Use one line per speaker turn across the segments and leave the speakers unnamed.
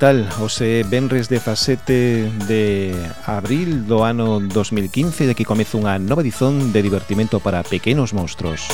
tal? Ose Benres de facete de abril do ano 2015 De que comeza unha nova edición de divertimento para pequenos monstruos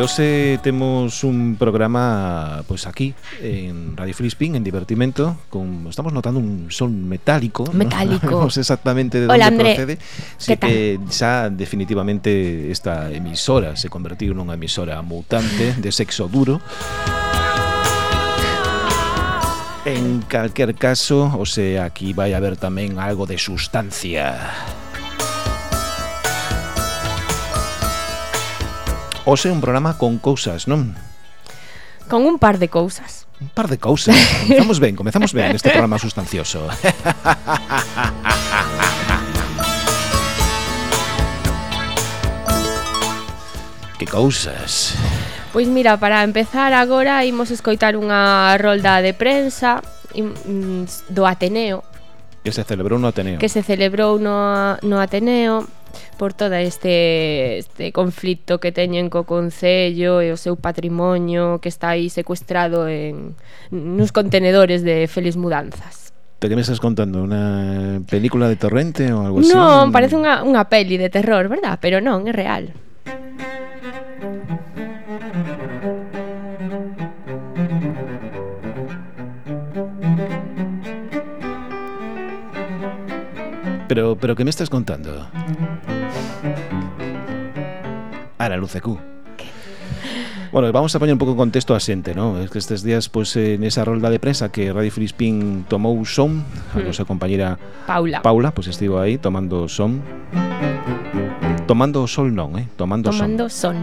hoxe temos un programa pois aquí en Radio Filispín en divertimento con estamos notando un son metálico,
metálico.
¿no? Exactamente de
Hola,
onde procede, si que xa definitivamente esta emisora se convertiu nunha emisora mutante de sexo duro. En calquer caso, o sea, aquí vai haber tamén algo de sustancia. Ose un programa con cousas, non?
Con un par de cousas.
Un par de cousas. Comezamos ben, comezamos ben este programa sustancioso. que cousas.
Pois mira, para empezar agora imos escoitar unha rolda de prensa mm, do Ateneo.
Que se celebrou no Ateneo.
Que se celebrou no, no Ateneo por todo este, este conflito que teñen co Concello e o seu patrimonio que está aí secuestrado en, nos contenedores de Feliz Mudanzas.
¿De qué me estás contando? ¿Una película de torrente o algo así?
No, parece unha, unha peli de terror, verdad? Pero non, é real.
Pero, pero que me estás contando? Ahora, Luce Q. Bueno, vamos a poñer un pouco en contexto a xente, ¿no? Es que estes días, pues, en esa rolda de prensa que Radio Filispín tomou son, a
hmm.
nosa compañera
Paula,
Paula pues estivo aí tomando son. Tomando o sol non, eh? Tomando,
Tomando
son.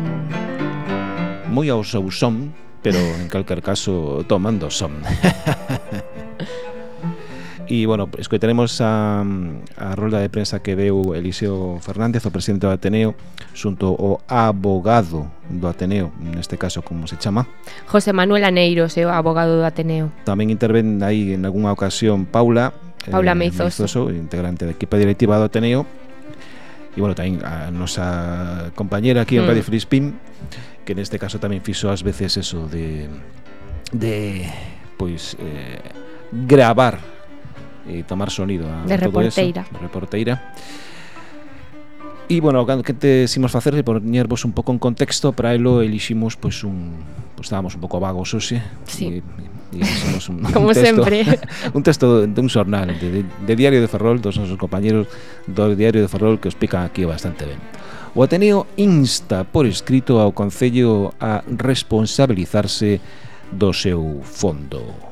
Moi ao seu son, pero en calquer caso tomando son. E, bueno, escoitaremos a, a rolda de prensa que deu Eliseo Fernández, o presidente do Ateneo, xunto ao abogado do Ateneo, neste caso como se chama?
José Manuel Aneiros, é o abogado do Ateneo.
Tamén interven aí en algunha ocasión Paula, eh,
Paula eh, Meizoso.
Meizoso, integrante da equipa directiva do Ateneo, e bueno, tamén a nosa compañera aquí en
mm.
Radio Frispín, que neste caso tamén fixo ás veces eso de de pois eh, gravar e tomar sonido a
de
todo
reporteira.
eso, de reporteira. E, bueno, que te ximos facer e poñervos un pouco en contexto para elo eliximos, pois, pues, un pues, estábamos un pouco vagos hoxe
sí.
e, e somos un,
Como
un texto,
sempre
un texto dun xornal de, de, de Diario de Ferrol dos nosos compañeros do Diario de Ferrol que os pican aquí bastante ben O Ateneo insta por escrito ao Concello a responsabilizarse do seu fondo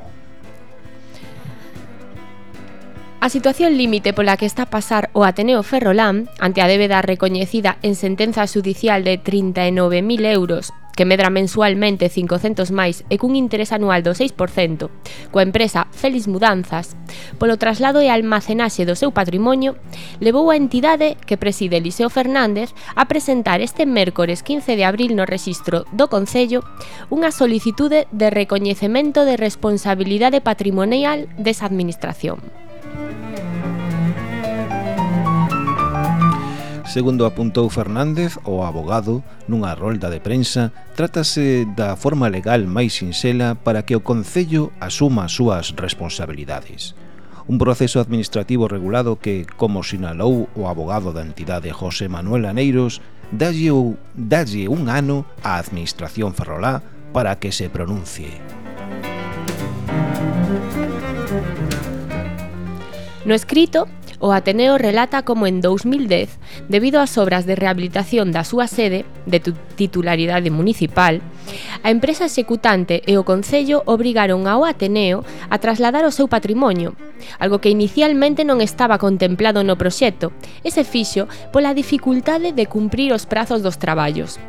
A situación límite pola que está a pasar o Ateneo Ferrolán, ante a débeda recoñecida en sentenza judicial de 39.000 euros, que medra mensualmente 500 máis e cun interés anual do 6%, coa empresa Félix Mudanzas, polo traslado e almacenaxe do seu patrimonio, levou a entidade que preside Eliseo Fernández a presentar este mércores 15 de abril no rexistro do Concello unha solicitude de recoñecemento de responsabilidade patrimonial desa administración.
Segundo apuntou Fernández, o abogado, nunha rolda de prensa, trátase da forma legal máis sinxela para que o Concello asuma as súas responsabilidades. Un proceso administrativo regulado que, como sinalou o abogado da entidade José Manuel Aneiros, dalle, dalle un ano á Administración Ferrolá para que se pronuncie.
No escrito, o Ateneo relata como en 2010, debido ás obras de rehabilitación da súa sede, de titularidade municipal, a empresa executante e o Concello obrigaron ao Ateneo a trasladar o seu patrimonio, algo que inicialmente non estaba contemplado no proxecto, e se fixo pola dificultade de cumprir os prazos dos traballos,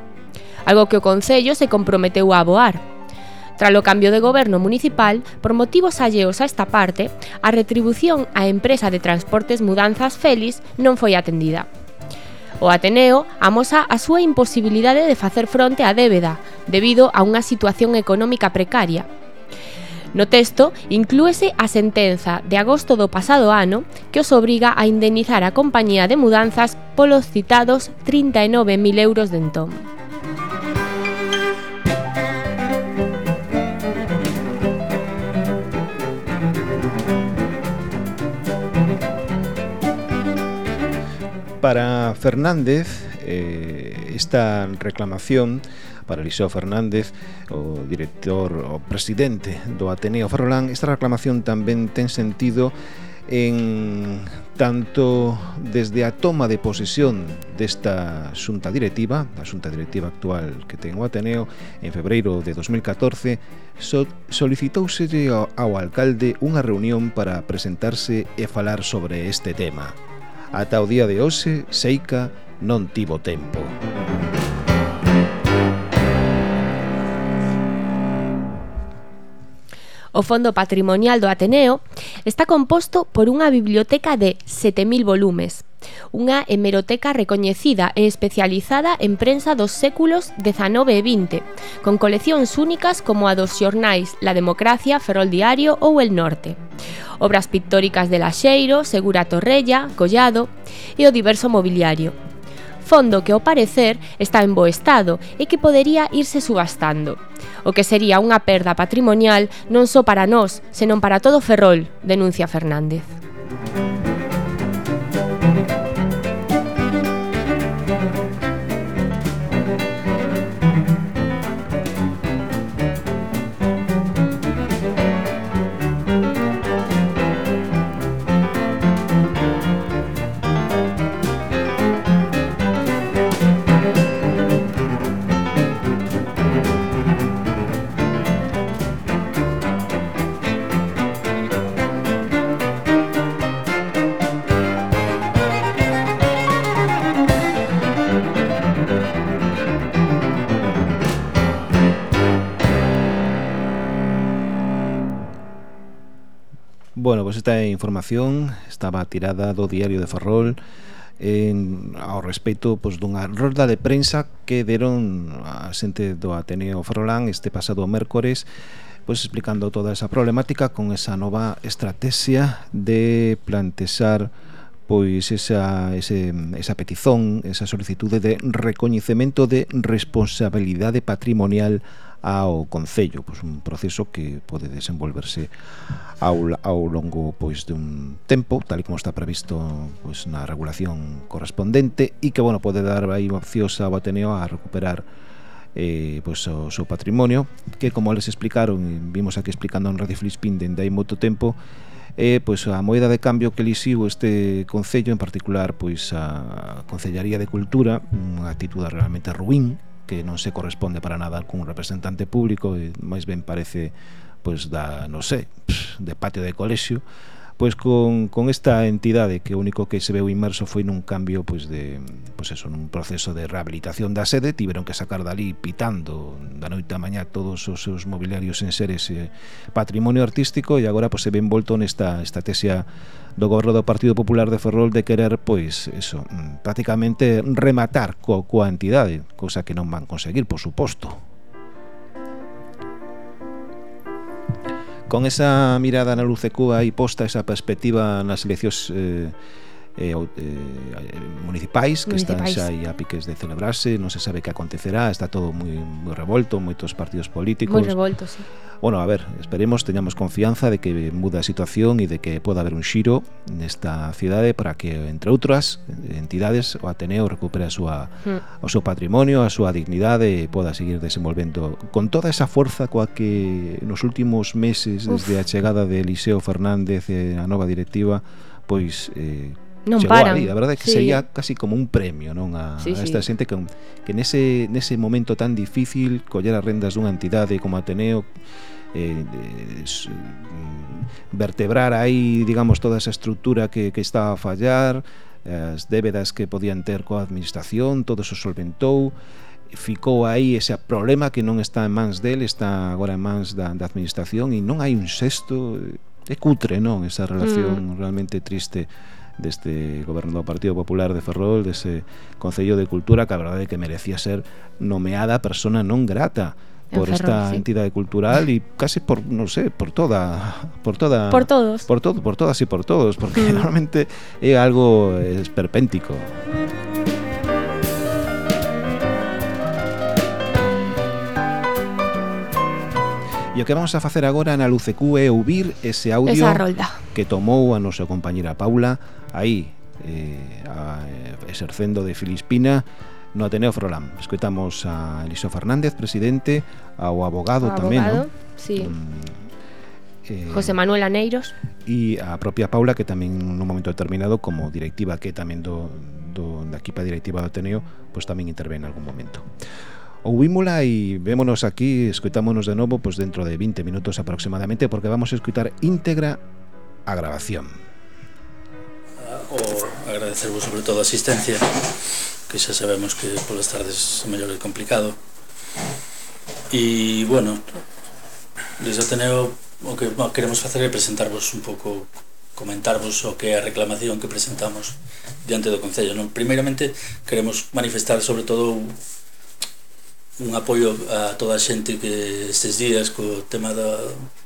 algo que o Concello se comprometeu a aboar, Tralo cambio de goberno municipal, por motivos alleos a esta parte, a retribución á empresa de transportes Mudanzas Félix non foi atendida. O Ateneo amosa a súa imposibilidade de facer fronte á débeda, debido a unha situación económica precaria. No texto inclúese a sentenza de agosto do pasado ano que os obriga a indemnizar a compañía de mudanzas polos citados 39.000 euros de entón.
para Fernández eh, esta reclamación para Eliseo Fernández, o director o presidente do Ateneo Ferrolán, esta reclamación tamén ten sentido en tanto desde a toma de posesión desta xunta directiva, a xunta directiva actual que ten o Ateneo, en febreiro de 2014, so solicitouse ao alcalde unha reunión para presentarse e falar sobre este tema. Ata o día de hoxe, Seica non tivo tempo.
O Fondo Patrimonial do Ateneo está composto por unha biblioteca de 7.000 volumes, unha hemeroteca recoñecida e especializada en prensa dos séculos XIX e XX, con coleccións únicas como a dos xornais La Democracia, Ferrol Diario ou El Norte. Obras pictóricas de Laxeiro, Segura Torrella, Collado e o diverso mobiliario, fondo que ao parecer está en bo estado e que podería irse subastando. O que sería unha perda patrimonial non só para nós, senón para todo Ferrol, denuncia Fernández.
Bueno, pois pues esta información estaba tirada do diario de Ferrol en, ao respecto pois, dunha rolda de prensa que deron a xente do Ateneo Ferrolán este pasado mércores pois, explicando toda esa problemática con esa nova estrategia de plantexar pois esa, ese, esa petizón, esa solicitude de recoñecemento de responsabilidade patrimonial ao Concello pois un proceso que pode desenvolverse ao, ao longo pois dun tempo tal como está previsto pois na regulación correspondente e que bueno pode dar aí opcións ao Ateneo a recuperar eh, pois, o seu patrimonio que como les explicaron vimos aquí explicando en Radio Flispin dende hai moito tempo eh, pois a moeda de cambio que lixiu este concello, en particular pois a Concellaría de Cultura, unha actitud realmente ruín que non se corresponde para nada cun representante público e máis ben parece pois da, non sei, de patio de colexio pois con, con esta entidade que o único que se veu inmerso foi nun cambio pois de pois eso, nun proceso de rehabilitación da sede, tiveron que sacar dali pitando da noite a mañá todos os seus mobiliarios en seres ese patrimonio artístico e agora pois se ve envolto nesta estrategia do goberno do Partido Popular de Ferrol de querer pois eso, mm, prácticamente rematar co, coa entidade, cousa que non van conseguir, por suposto. con esa mirada na luz de Cuba e posta esa perspectiva nas eleccións eh, Eh, eh, eh, municipais que municipais. están xa aí a piques de celebrarse, non se sabe que acontecerá, está todo moi moi revolto, moitos partidos políticos.
Moi revolto, sí.
Bueno, a ver, esperemos, teñamos confianza de que muda a situación e de que poda haber un xiro nesta cidade para que, entre outras entidades, o Ateneo recupere a súa, mm. o seu patrimonio, a súa dignidade e poda seguir desenvolvendo con toda esa forza coa que nos últimos meses, Uf. desde a chegada de Eliseo Fernández e a nova directiva, pois eh,
non
chegou
paran.
ali, a verdade é que
sí.
sería casi como un premio, non, a,
sí,
a esta
sí.
xente que que nese nese momento tan difícil coller as rendas dunha entidade como Ateneo eh, eh es, mm, vertebrar aí, digamos, toda esa estructura que, que está a fallar, as débedas que podían ter coa administración, todo eso solventou, ficou aí ese problema que non está en mans del, está agora en mans da, da administración e non hai un sexto, eh, é cutre, non, esa relación mm. realmente triste deste goberno do Partido Popular de Ferrol, dese Concello de Cultura, que a verdade é que merecía ser nomeada persona non grata por
Ferrol,
esta
sí.
entidade cultural e case por, non sei, por toda por toda
por todos,
por todo, por todas e por todos, porque mm. normalmente é algo esperpéntico. E o que vamos a facer agora na Lucecú é ouvir ese audio
Esa rolda.
que tomou a nosa compañera Paula aí eh, a, exercendo de Filispina no Ateneo Frolam. Escoitamos a Eliso Fernández, presidente, ao abogado,
abogado
tamén, non?
Sí.
Mm, eh,
José Manuel Aneiros
e a propia Paula que tamén nun momento determinado como directiva que tamén do, do da equipa directiva do Ateneo pois pues, tamén intervén en algún momento. Ouímola e vémonos aquí, escuitámonos de novo pues dentro de 20 minutos aproximadamente porque vamos a escutar íntegra a grabación.
O agradecervos sobre todo a asistencia, que xa sabemos que polas tardes é mellor é complicado. E, bueno, desde Ateneo o que queremos facer é presentarvos un pouco comentarvos o que é a reclamación que presentamos diante do Concello. Non? Primeiramente, queremos manifestar sobre todo un apoio a toda a xente que estes días co tema da,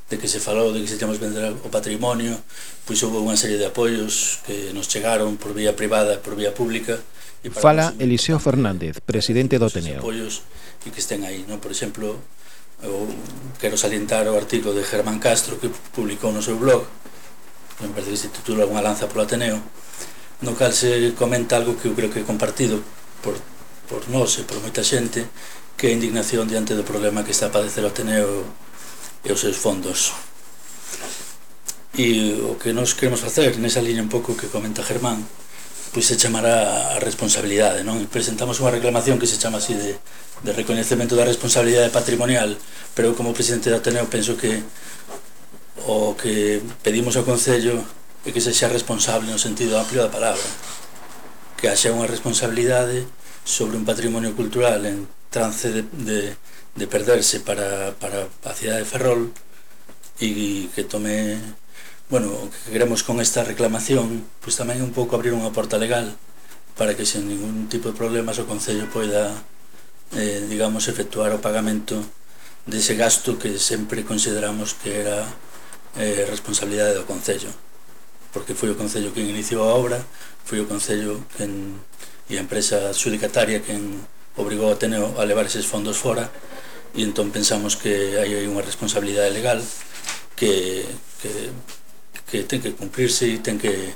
de que se falou de que se temos vender o patrimonio pois houve unha serie de apoios que nos chegaron por vía privada e por vía pública e
Fala Eliseo Fernández, presidente do Ateneo
apoios e que estén aí non? por exemplo, eu quero salientar o artigo de Germán Castro que publicou no seu blog me parece que se titula Unha lanza polo Ateneo no cal se comenta algo que eu creo que é compartido por, por nós e por moita xente que a indignación diante do problema que está a padecer o Ateneo e os seus fondos. E o que nos queremos facer, nesa liña un pouco que comenta Germán, pois se chamará a responsabilidade, non? E presentamos unha reclamación que se chama así de, de reconhecemento da responsabilidade patrimonial, pero como presidente da Ateneo penso que o que pedimos ao Concello é que se xa responsable no sentido amplio da palabra, que haxa unha responsabilidade sobre un patrimonio cultural en trance de, de, de perderse para, para a cidade de Ferrol e que tome bueno, o que queremos con esta reclamación pois tamén un pouco abrir unha porta legal para que sen ningún tipo de problemas o Concello poida eh, digamos, efectuar o pagamento dese gasto que sempre consideramos que era eh, responsabilidade do Concello. Porque foi o Concello quen iniciou a obra foi o Concello quen, e a empresa adjudicataria quen obrigou a Ateneo a levar eses fondos fora e entón pensamos que hai unha responsabilidade legal que, que, que ten que cumprirse e ten que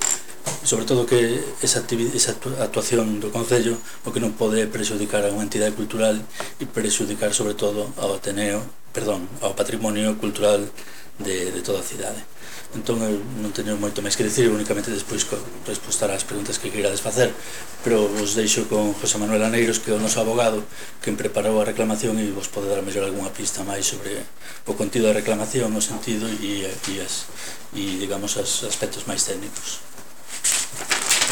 sobre todo que esa, esa actuación do Concello o que non pode prexudicar a unha entidade cultural e prexudicar sobre todo ao Ateneo perdón, ao patrimonio cultural de, de toda a cidade. Entón eu non teño moito máis que dicir, únicamente despois respostar ás preguntas que queirades facer, pero vos deixo con José Manuel Aneiros, que é o noso abogado, que preparou a reclamación e vos pode dar mellor algunha pista máis sobre o contido da reclamación, o sentido e, e, as, e digamos, os as aspectos máis técnicos.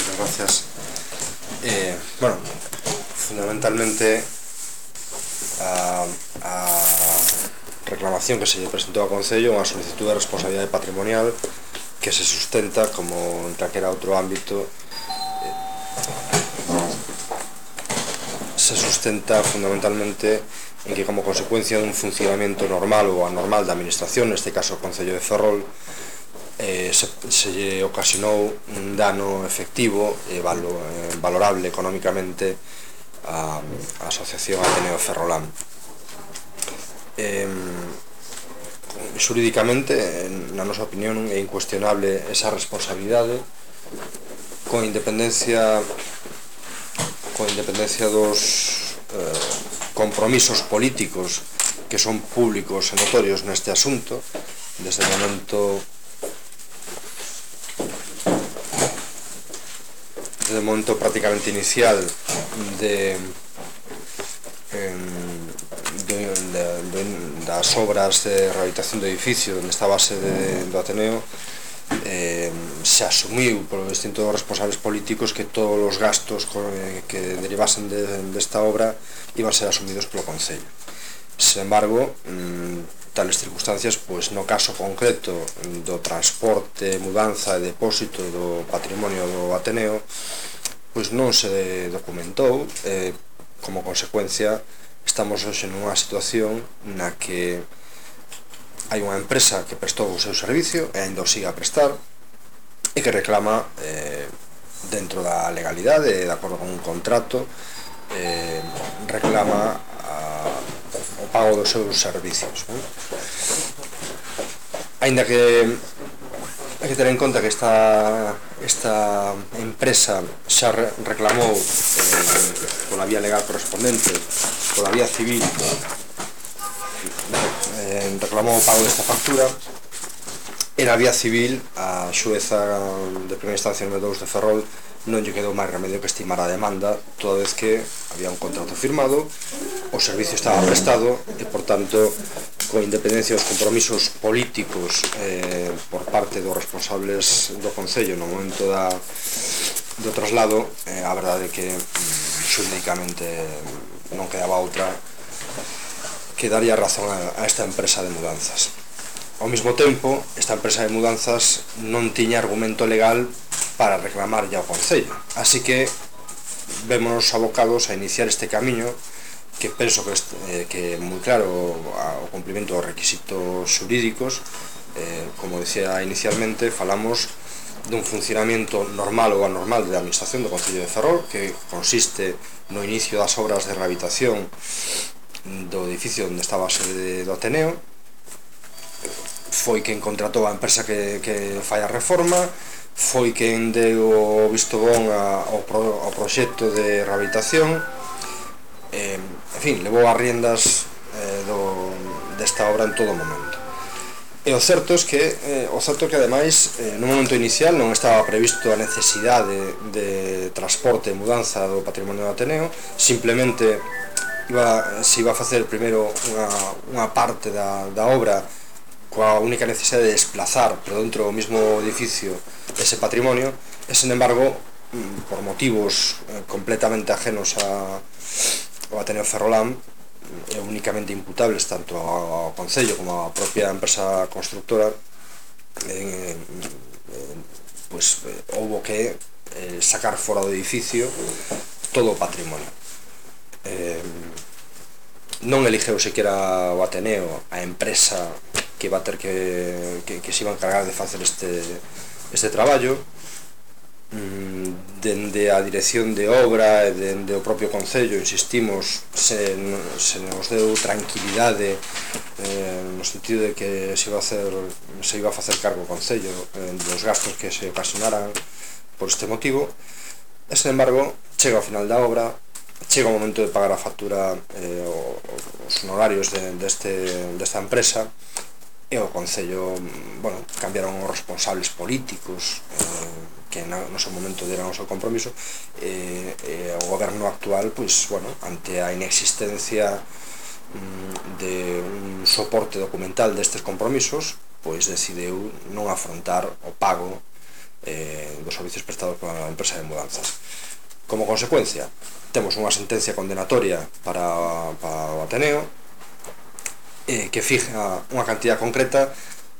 Muchas gracias. Eh, bueno, fundamentalmente a, a reclamación que se lle presentou ao Concello unha solicitude de responsabilidade patrimonial que se sustenta como en calquera outro ámbito eh, se sustenta fundamentalmente en que como consecuencia dun funcionamento normal ou anormal da administración, neste caso o Concello de Ferrol, eh, se, se lle ocasionou un dano efectivo e eh, valo, eh, valorable económicamente a, a Asociación Ateneo Ferrolán eh, xurídicamente, na nosa opinión, é incuestionable esa responsabilidade. Con independencia con independencia dos eh, compromisos políticos que son públicos e notorios neste asunto desde o momento desde o momento prácticamente inicial de das obras de rehabilitación do edificio onde está a base de, do Ateneo eh, se asumiu por distintos responsables políticos que todos os gastos eh, que derivasen de, desta de obra iban a ser asumidos polo Concello. Sen embargo, mm, tales circunstancias, pois no caso concreto do transporte, mudanza e depósito do patrimonio do Ateneo, pois non se documentou, eh, como consecuencia, Estamos hoxe nunha situación na que hai unha empresa que prestou o seu servicio e ainda o siga a prestar e que reclama eh, dentro da legalidade, de acordo con un contrato, eh, reclama a, o pago dos seus servicios. Non? Ainda que Hai que ter en conta que esta, esta empresa xa reclamou eh, pola vía legal correspondente, pola vía civil, eh, reclamou o pago desta factura e na vía civil a xueza de primeira instancia número 2 de Ferrol non lle quedou máis remedio que estimar a demanda toda vez que había un contrato firmado, o servicio estaba prestado e, por tanto, con independencia dos compromisos políticos eh, por parte dos responsables do Concello no momento da, do traslado, eh, a verdade é que mm, xurídicamente non quedaba outra que daría razón a, a esta empresa de mudanzas. Ao mesmo tempo, esta empresa de mudanzas non tiña argumento legal para reclamar ao Concello. Así que vémonos abocados a iniciar este camiño que penso que, este, eh, que é moi claro o, o cumplimento dos requisitos xurídicos eh, como decía inicialmente falamos dun funcionamento normal ou anormal da Administración do Concello de Ferrol que consiste no inicio das obras de rehabilitación do edificio onde estaba a sede do Ateneo foi quen contratou a empresa que, que fai a reforma foi quen deu o visto bon a, ao, pro, ao proxecto de rehabilitación eh, en fin, levou as riendas eh, do, desta obra en todo momento. E o certo é que eh, o certo é que ademais eh, no momento inicial non estaba previsto a necesidade de, de transporte e mudanza do patrimonio do Ateneo, simplemente iba se iba a facer primeiro unha unha parte da da obra coa única necesidade de desplazar por dentro do mismo edificio ese patrimonio, e sen embargo, mm, por motivos eh, completamente ajenos a, ao Ateneo Ferrolán, mm, e únicamente imputables tanto ao Concello como á propia empresa constructora, en, en, pues, eh, houbo que eh, sacar fora do edificio todo o patrimonio. Eh, non eligeu sequera o Ateneo a empresa que va ter que, que, que se iba encargar de facer este, este traballo. Mm, dende a dirección de obra e dende o propio Concello, insistimos, se, se nos deu tranquilidade eh, no sentido de que se iba a hacer, se iba a facer cargo o Concello eh, dos gastos que se ocasionaran por este motivo. E, sen embargo, chega ao final da obra chega o momento de pagar a factura eh, os honorarios de, deste, desta empresa. e e o Concello, mm, bueno, cambiaron os responsables políticos eh, que na, no seu momento deran o seu compromiso eh, e, eh, eh, o goberno actual, pois, bueno, ante a inexistencia mm, de un soporte documental destes compromisos, pois decideu non afrontar o pago eh, dos servicios prestados pola empresa de mudanzas. Como consecuencia, temos unha sentencia condenatoria para, para o Ateneo, eh, que fija unha cantidad concreta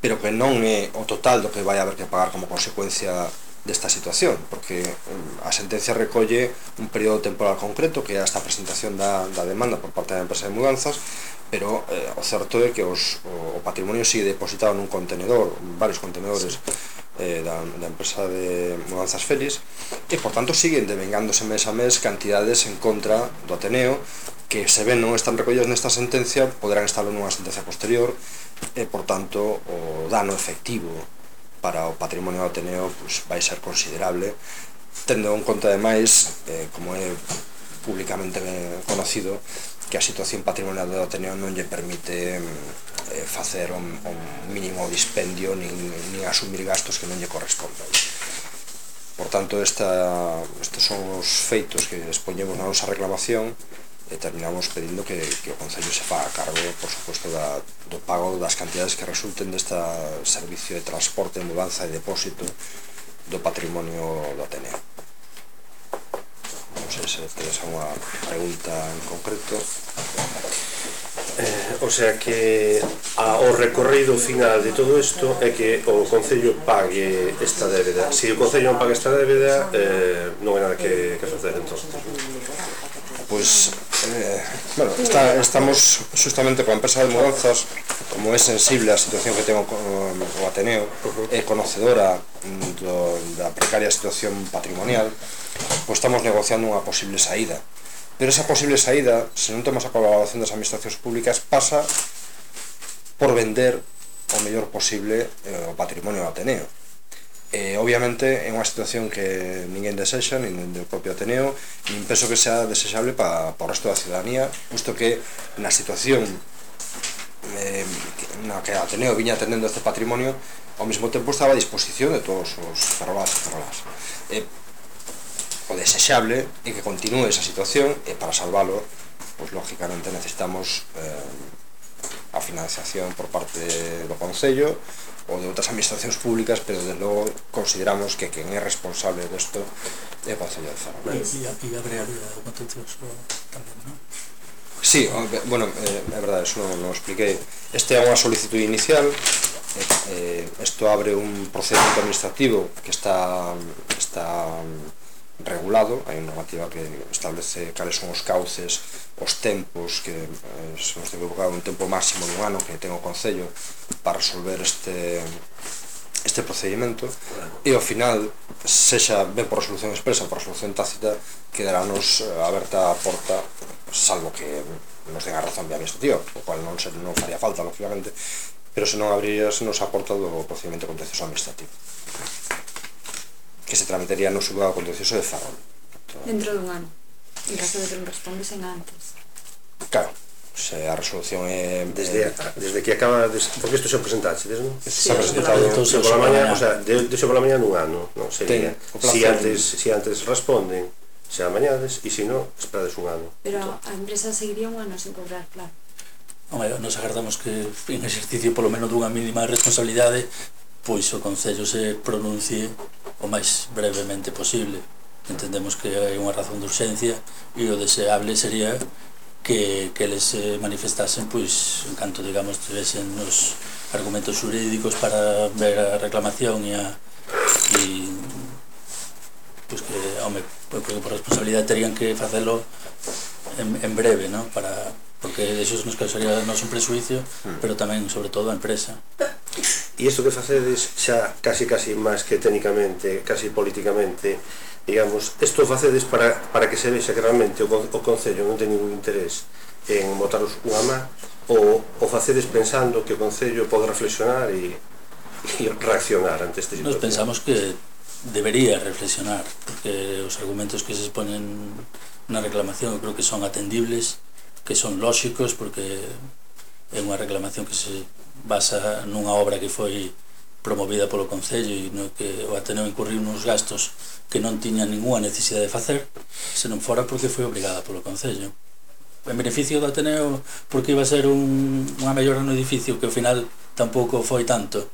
pero que non é o total do que vai haber que pagar como consecuencia desta situación, porque mm, a sentencia recolle un período temporal concreto que é hasta a presentación da, da demanda por parte da empresa de mudanzas, pero eh, o certo é que os, o, o patrimonio sigue depositado nun contenedor, varios contenedores eh, da, da empresa de mudanzas Félix, e por tanto siguen devengándose mes a mes cantidades en contra do Ateneo que se ven non están recollidas nesta sentencia poderán estarlo nunha sentencia posterior e por tanto o dano efectivo para o patrimonio do Ateneo pues, vai ser considerable. Tendo en conta ademais eh, como é públicamente conocido que a situación patrimonial do Ateneo non lle permite eh, facer un, un mínimo dispendio nin, nin asumir gastos que non lle correspondan por tanto esta, estes son os feitos que expoñemos na nosa reclamación e terminamos pedindo que, que o Concello se faga cargo, por suposto, da, do pago das cantidades que resulten desta servicio de transporte, mudanza e depósito do patrimonio do Ateneo. Non sei se tedes unha pregunta en concreto.
Eh, o sea que a, o recorrido final de todo isto é que o Concello pague esta débeda. Se si o Concello non paga esta débeda, eh, non hai nada que, que facer entón
pues eh, bueno, está, estamos justamente con a empresa de mudanzas, como é sensible a situación que ten o, o Ateneo, é eh, conocedora do, da precaria situación patrimonial, pois pues estamos negociando unha posible saída. Pero esa posible saída, se non temos a colaboración das administracións públicas, pasa por vender o mellor posible eh, o patrimonio do Ateneo. E, obviamente é unha situación que ninguén desexa, nin do propio Ateneo, nin penso que sea desexable para, para o resto da ciudadanía, justo que na situación eh, na que Ateneo viña atendendo este patrimonio, ao mesmo tempo estaba a disposición de todos os ferrolás e ferrolás. Eh, o desexable é que continúe esa situación e para salvalo, pois lógicamente necesitamos eh, a financiación por parte do Concello ou de outras administracións públicas, pero de logo consideramos que quen é responsable desto é o Concello de Ferrol.
E, e abrearía o contencioso tamén, non?
Sí, bueno, eh, é verdade, eso non, non expliquei. Este é unha solicitud inicial, eh, eh, isto abre un procedimento administrativo que está, está regulado, hai unha normativa que establece cales son os cauces, os tempos, que eh, se nos debe un tempo máximo dun ano que ten o Concello para resolver este este procedimento. E ao final sexa ben por resolución expresa ou por resolución tácita quedarános eh, aberta a porta salvo que nos den a razón vía administrativa o cual non, se, non faría falta lógicamente pero se non abrirías nos a porta do procedimento contencioso administrativo que se tramitaría no xulgado contencioso de Ferrol.
Dentro dun ano, en caso de que non respondesen antes.
Claro, se eh, a resolución é...
Desde, eh, a, desde que acaba... De, porque isto se presentaxe, des, non?
Sí, se ha presentado
entonces, pola mañá, o sea, de, de pola mañá nun ano, non? Sería, eh. si antes, si antes responden, se amañades, e se non, esperades un ano.
Pero entón. a empresa seguiría un ano sin cobrar, claro.
Home, nos agardamos que en exercicio polo menos dunha mínima responsabilidade pois o Concello se pronuncie o máis brevemente posible. Entendemos que hai unha razón de urxencia e o deseable sería que, que les se eh, manifestasen pois, en canto, digamos, tivesen os argumentos jurídicos para ver a reclamación e a e, pois que, home, pois, por responsabilidade terían que facelo en, en breve, ¿no? para, porque eso nos causaría non un prejuicio, mm. pero tamén, sobre todo, a empresa.
E isto que facedes xa casi casi máis que técnicamente, casi políticamente, digamos, isto facedes para, para que se vexa que realmente o, o Concello non ten ningún interés en botaros unha má, ou o facedes pensando que o Concello pode reflexionar e, e reaccionar ante este
situación? Nos pensamos que debería reflexionar, porque os argumentos que se exponen na reclamación creo que son atendibles, que son lóxicos porque é unha reclamación que se basa nunha obra que foi promovida polo Concello e no que o Ateneo incurriu nos gastos que non tiña ninguna necesidade de facer se non fora porque foi obrigada polo Concello. En beneficio do Ateneo porque iba a ser un, unha mellora no edificio que ao final tampouco foi tanto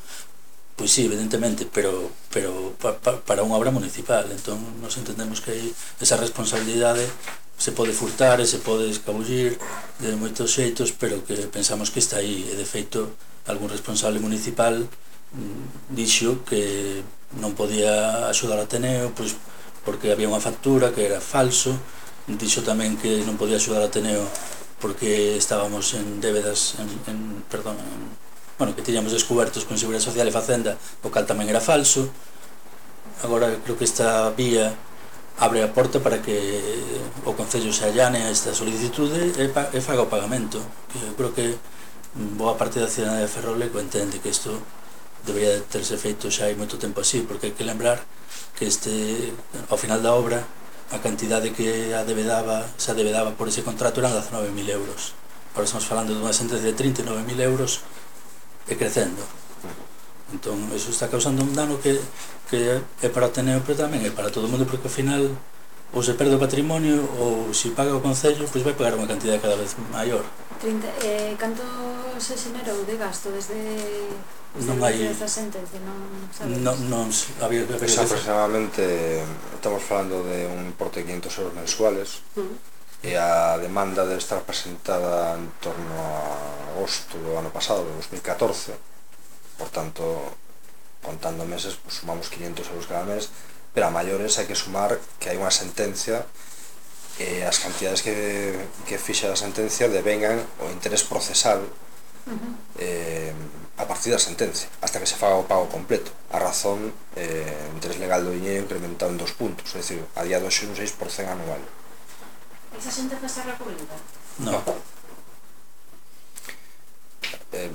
Pois sí, evidentemente, pero, pero pa, pa, para unha obra municipal. Entón, nos entendemos que esa responsabilidade se pode furtar e se pode escabullir de moitos xeitos, pero que pensamos que está aí. E, de feito, algún responsable municipal mm, dixo que non podía axudar a Ateneo pois, porque había unha factura que era falso, dixo tamén que non podía axudar a Ateneo porque estábamos en débedas, en, en, perdón, en, bueno, que tiñamos descobertos con Seguridade Social e Facenda, o cal tamén era falso. Agora creo que esta vía abre a porta para que eh, o Concello se allane a esta solicitude e, e faga o pagamento. Que eu creo que boa parte da cidade de Ferrole entende que isto debería de terse feito xa hai moito tempo así, porque hai que lembrar que este, ao final da obra a cantidade que a devedaba, se a devedaba por ese contrato eran 19.000 euros. Ahora estamos falando dunha sentencia de 39.000 euros e crecendo. Entón, eso está causando un dano que, que é para Ateneo, pero tamén é para todo o mundo, porque ao final ou se perde o patrimonio ou se paga o Concello, pois vai pagar unha cantidad cada vez maior.
30, eh, canto se xenerou de gasto desde, desde
non hai
esa sentencia, non sabes?
Non, non, había que...
Pues, aproximadamente estamos falando de un importe de 500 euros mensuales,
mm
e a demanda debe estar presentada en torno a agosto do ano pasado, de 2014 por tanto contando meses, pues, sumamos 500 euros cada mes pero a maiores hai que sumar que hai unha sentencia e as cantidades que, que fixa a sentencia devengan o interés procesal eh, a partir da sentencia hasta que se faga o pago completo. A razón eh, o interés legal do dinheiro incrementado en dos puntos é dicir, a día do un 6% anual.
Esa xente fese recurrida?
Non.
Eh,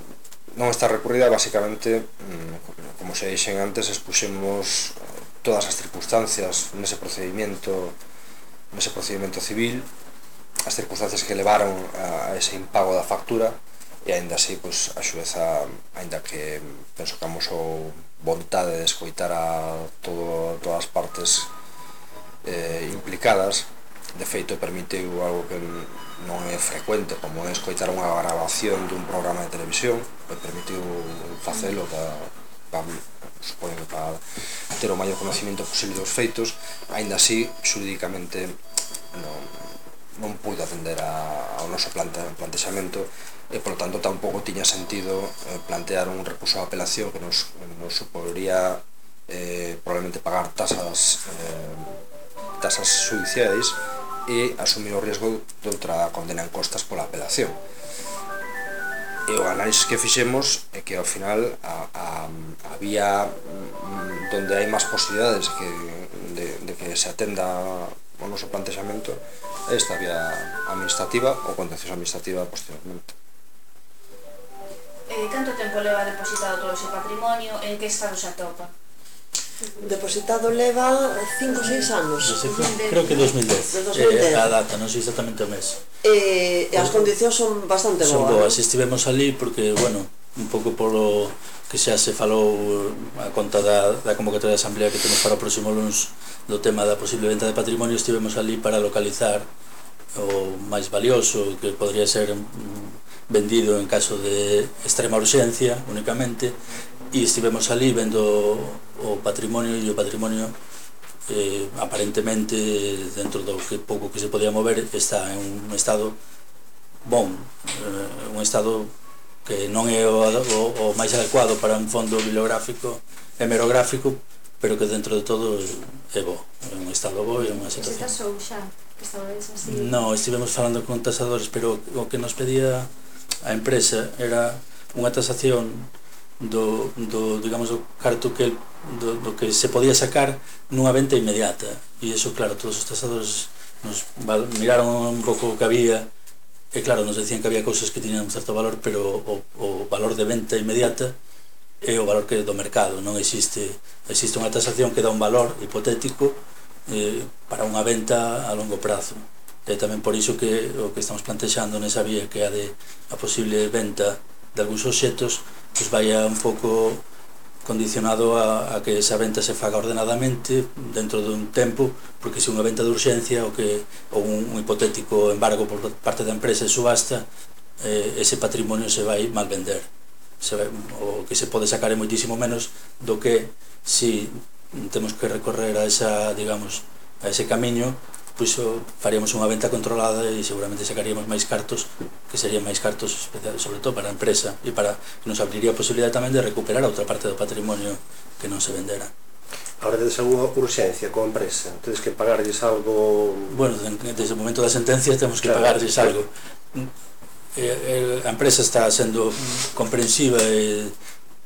non está recurrida, basicamente, mm, como se dixen antes, expuxemos eh, todas as circunstancias nese procedimento nese procedimento civil as circunstancias que levaron a ese impago da factura e aínda así pois, a xueza aínda que penso que amosou vontade de escoitar a todo, todas as partes eh, implicadas de feito permitiu algo que non é frecuente como é escoitar unha grabación dun programa de televisión e permitiu facelo para, para supoño que para ter o maior conocimiento posible dos feitos aínda así, xurídicamente non, non pude atender a, ao noso plante, plantexamento e polo tanto tampouco tiña sentido eh, plantear un recurso de apelación que nos, nos suporía eh, probablemente pagar tasas eh, tasas judiciais e asumir o riesgo de outra condena en costas pola apelación. E o análisis que fixemos é que ao final a, a, a vía mm, donde hai máis posibilidades que, de, de que se atenda o noso plantexamento é esta vía administrativa ou contenciosa administrativa posteriormente.
Eh, canto tempo leva depositado todo ese patrimonio? En que estado se atopa?
Depositado leva 5 ou 6 anos.
Creo que 2010.
De 2010.
Eh, a data, non sei exactamente o mes.
E, e as condicións son bastante boas.
Son
boas,
eh? estivemos ali porque, bueno, un pouco polo que xa se falou a conta da, da convocatoria de asamblea que temos para o próximo lunes do tema da posible venta de patrimonio, estivemos ali para localizar o máis valioso que podría ser mm, vendido en caso de extrema urxencia únicamente e estivemos ali vendo o patrimonio e o patrimonio eh, aparentemente dentro do que pouco que se podía mover está en un estado bon, eh, un estado que non é o, o, o máis adecuado para un fondo bibliográfico hemerográfico, pero que dentro de todo é bo, é un estado bo e unha situación.
Está sou xa, que estabades así?
No, estivemos falando con tasadores, pero o que nos pedía a empresa era unha tasación do, do digamos, do carto que, do, do que se podía sacar nunha venta inmediata. E iso, claro, todos os tasadores nos miraron un pouco o que había e claro, nos decían que había cousas que tiñan un certo valor, pero o, o valor de venta inmediata é o valor que do mercado, non existe existe unha tasación que dá un valor hipotético eh, para unha venta a longo prazo. E tamén por iso que o que estamos plantexando nesa vía que é a de a posible venta de algúns obxetos pois vaya un pouco condicionado a, a que esa venta se faga ordenadamente dentro dun tempo, porque se unha venta de urxencia ou que ou un, un hipotético embargo por parte da empresa e subasta, eh, ese patrimonio se vai mal vender. Se vai, o que se pode sacar é moitísimo menos do que si temos que recorrer a esa, digamos, a ese camiño pois faríamos unha venta controlada e seguramente sacaríamos máis cartos, que serían máis cartos sobre todo para a empresa e para que nos abriría a posibilidade tamén de recuperar a outra parte do patrimonio que non se vendera.
Ahora tedes algunha urxencia coa empresa? Tedes que pagarlles algo...
Bueno, desde o momento da sentencia temos que
claro,
pagarlles
claro.
algo. Eh, eh, a empresa está sendo comprensiva e,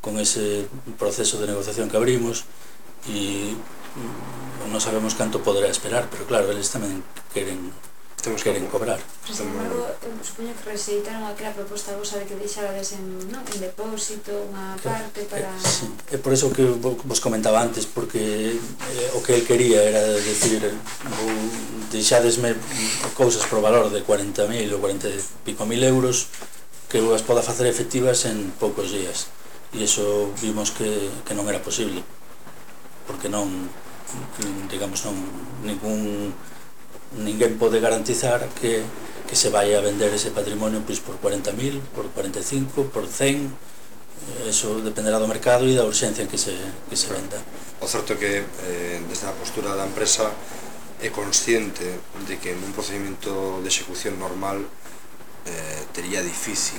con ese proceso de negociación que abrimos e Mm. non sabemos canto poderá esperar, pero claro, eles tamén queren
que
queren cobrar.
Pero, sin embargo, eu supoño que rexeitaron aquela proposta vosa de que deixarades en, no, en depósito unha eh, parte eh, para...
Eh, sí. É por eso que vos comentaba antes, porque eh, o que el quería era decir vou deixadesme cousas pro valor de 40.000 ou 40 pico mil euros que eu as poda facer efectivas en poucos días. E iso vimos que, que non era posible porque non digamos non ningún ninguén pode garantizar que, que se vai a vender ese patrimonio pois, por 40.000, por 45, por 100 eh, eso dependerá do mercado e da urxencia que se, que se venda.
O certo é que eh, desde a postura da empresa é consciente de que nun procedimento de execución normal eh, tería difícil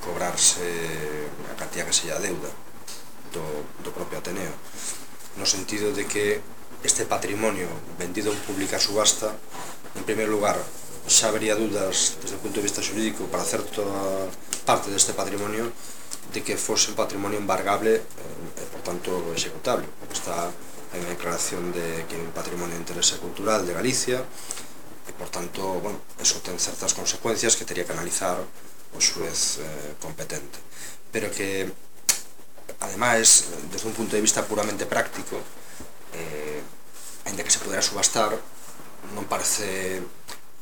cobrarse a cantidad que se a deuda do, do propio Ateneo no sentido de que este patrimonio vendido en pública subasta, en primer lugar, xa habría dudas desde o punto de vista xurídico para certa parte deste patrimonio de que fose un patrimonio embargable e, por tanto, executable. Está en a declaración de que é un patrimonio de interese cultural de Galicia e, por tanto, bueno, eso ten certas consecuencias que teria que analizar o xuez eh, competente. Pero que ademais, desde un punto de vista puramente práctico, eh, ainda que se pudera subastar, non parece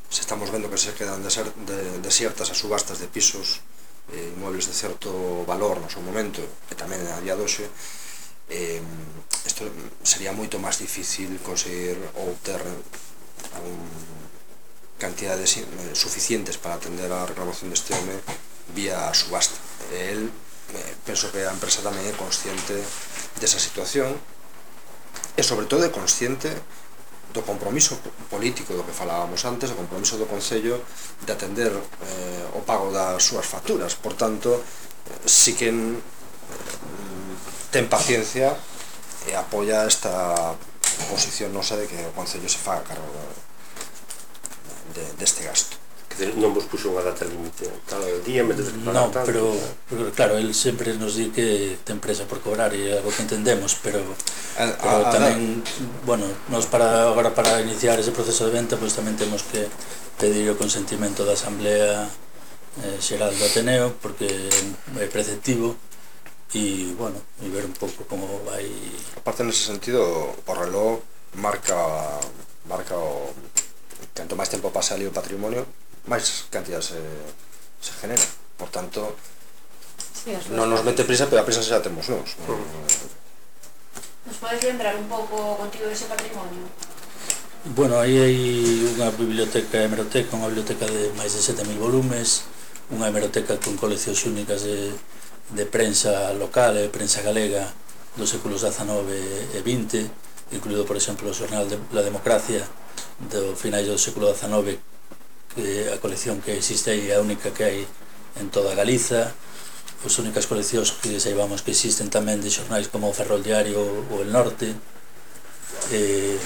se estamos vendo que se quedan deser, de, desiertas as subastas de pisos eh, inmuebles de certo valor no seu momento e tamén a día doxe eh, isto sería moito máis difícil conseguir ou ter un cantidades eh, suficientes para atender a reclamación deste home vía subasta. El Eh, penso que a empresa tamén é consciente desa situación e sobre todo é consciente do compromiso político do que falábamos antes, o compromiso do Concello de atender eh, o pago das súas facturas. Por tanto, eh, si que eh, ten paciencia e apoia esta posición nosa de que o Concello se faga cargo deste de, deste gasto.
Dizer, non vos puxo unha data límite tal día me tens que
pagar non, tanto, pero, pero claro, el sempre nos di que ten presa por cobrar e algo que entendemos pero, a, pero a, tamén a dar... bueno, nos para agora para iniciar ese proceso de venta pois pues, tamén temos que pedir o consentimento da Asamblea eh, Xeral do Ateneo porque é preceptivo e bueno, e ver un pouco como vai.
Aparte nese sentido o reloj marca marca o canto máis tempo pasa ali o patrimonio máis cantidad se, se genera. Por tanto, sí, non nos mete prisa, pero a prisa xa temos nos. Uh -huh.
Nos podes lembrar un pouco contigo ese patrimonio?
Bueno, aí hai unha biblioteca e hemeroteca, unha biblioteca de máis de 7.000 volumes, unha hemeroteca con coleccións únicas de, de prensa local e prensa galega dos séculos XIX e XX, incluído, por exemplo, o xornal de La Democracia do finais do século XIX que a colección que existe aí é a única que hai en toda Galiza. As únicas coleccións que saibamos que existen tamén de xornais como o Ferrol Diario ou El Norte. Eh,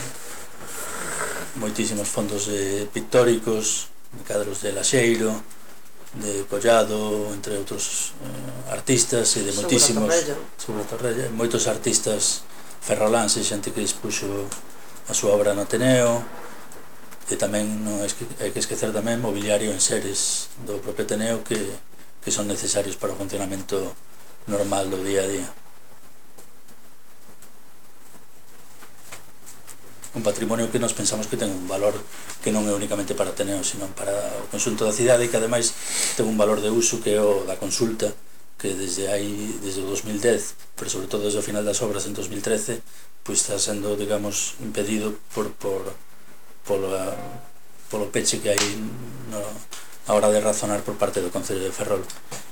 moitísimos fondos eh, pictóricos cadros de Laxeiro de Collado, entre outros eh, artistas e de moitísimos sobre Torrella, moitos artistas ferroláns e xente que expuxo a súa obra no Ateneo e tamén non hai que esquecer tamén mobiliario en seres do propio Ateneo que, que son necesarios para o funcionamento normal do día a día. un patrimonio que nós pensamos que ten un valor que non é únicamente para Ateneo, sino para o conxunto da cidade e que ademais ten un valor de uso que é o da consulta que desde aí, desde o 2010, pero sobre todo desde o final das obras en 2013, pois está sendo, digamos, impedido por, por, pola, polo peche que hai no, a hora de razonar por parte do Concello de Ferrol.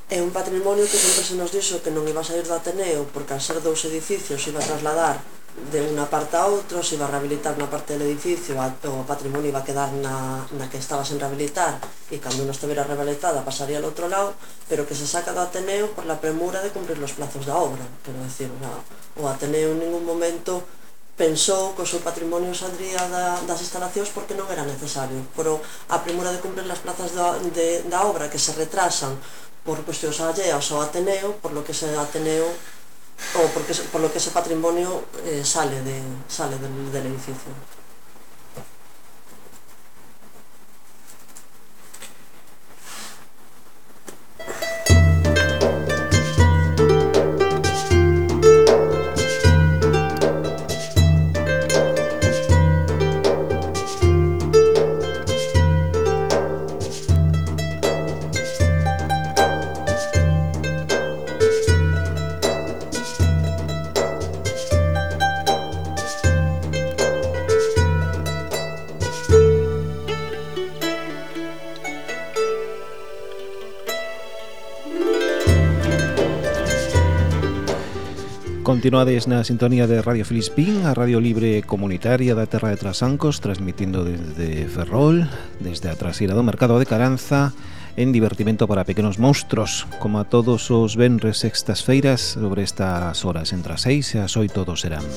É un patrimonio que sempre se nos dixo que non iba a sair do Ateneo porque a ser dous edificios iba a trasladar de unha parte a outra, se iba a rehabilitar unha parte do edificio, a, o patrimonio iba a quedar na, na que estaba sen rehabilitar e cando non estivera rehabilitada pasaría ao outro lado, pero que se saca do Ateneo por la premura de cumprir los plazos da obra. Quero decir, na, o Ateneo en ningún momento pensou que o seu patrimonio saldría da, das instalacións porque non era necesario. Pero a premura de cumprir as plazas da, de, da obra que se retrasan por cuestións alleas ao Ateneo, por lo que se Ateneo ou porque, por lo que ese patrimonio eh, sale, de, sale del, del edificio.
Continuades na sintonía de Radio Filispín, a Radio Libre Comunitaria da Terra de Trasancos, transmitindo desde Ferrol, desde a traseira do Mercado de Caranza, en divertimento para pequenos monstruos, como a todos os venres sextas feiras, sobre estas horas entre as 6 e as 8 do serán.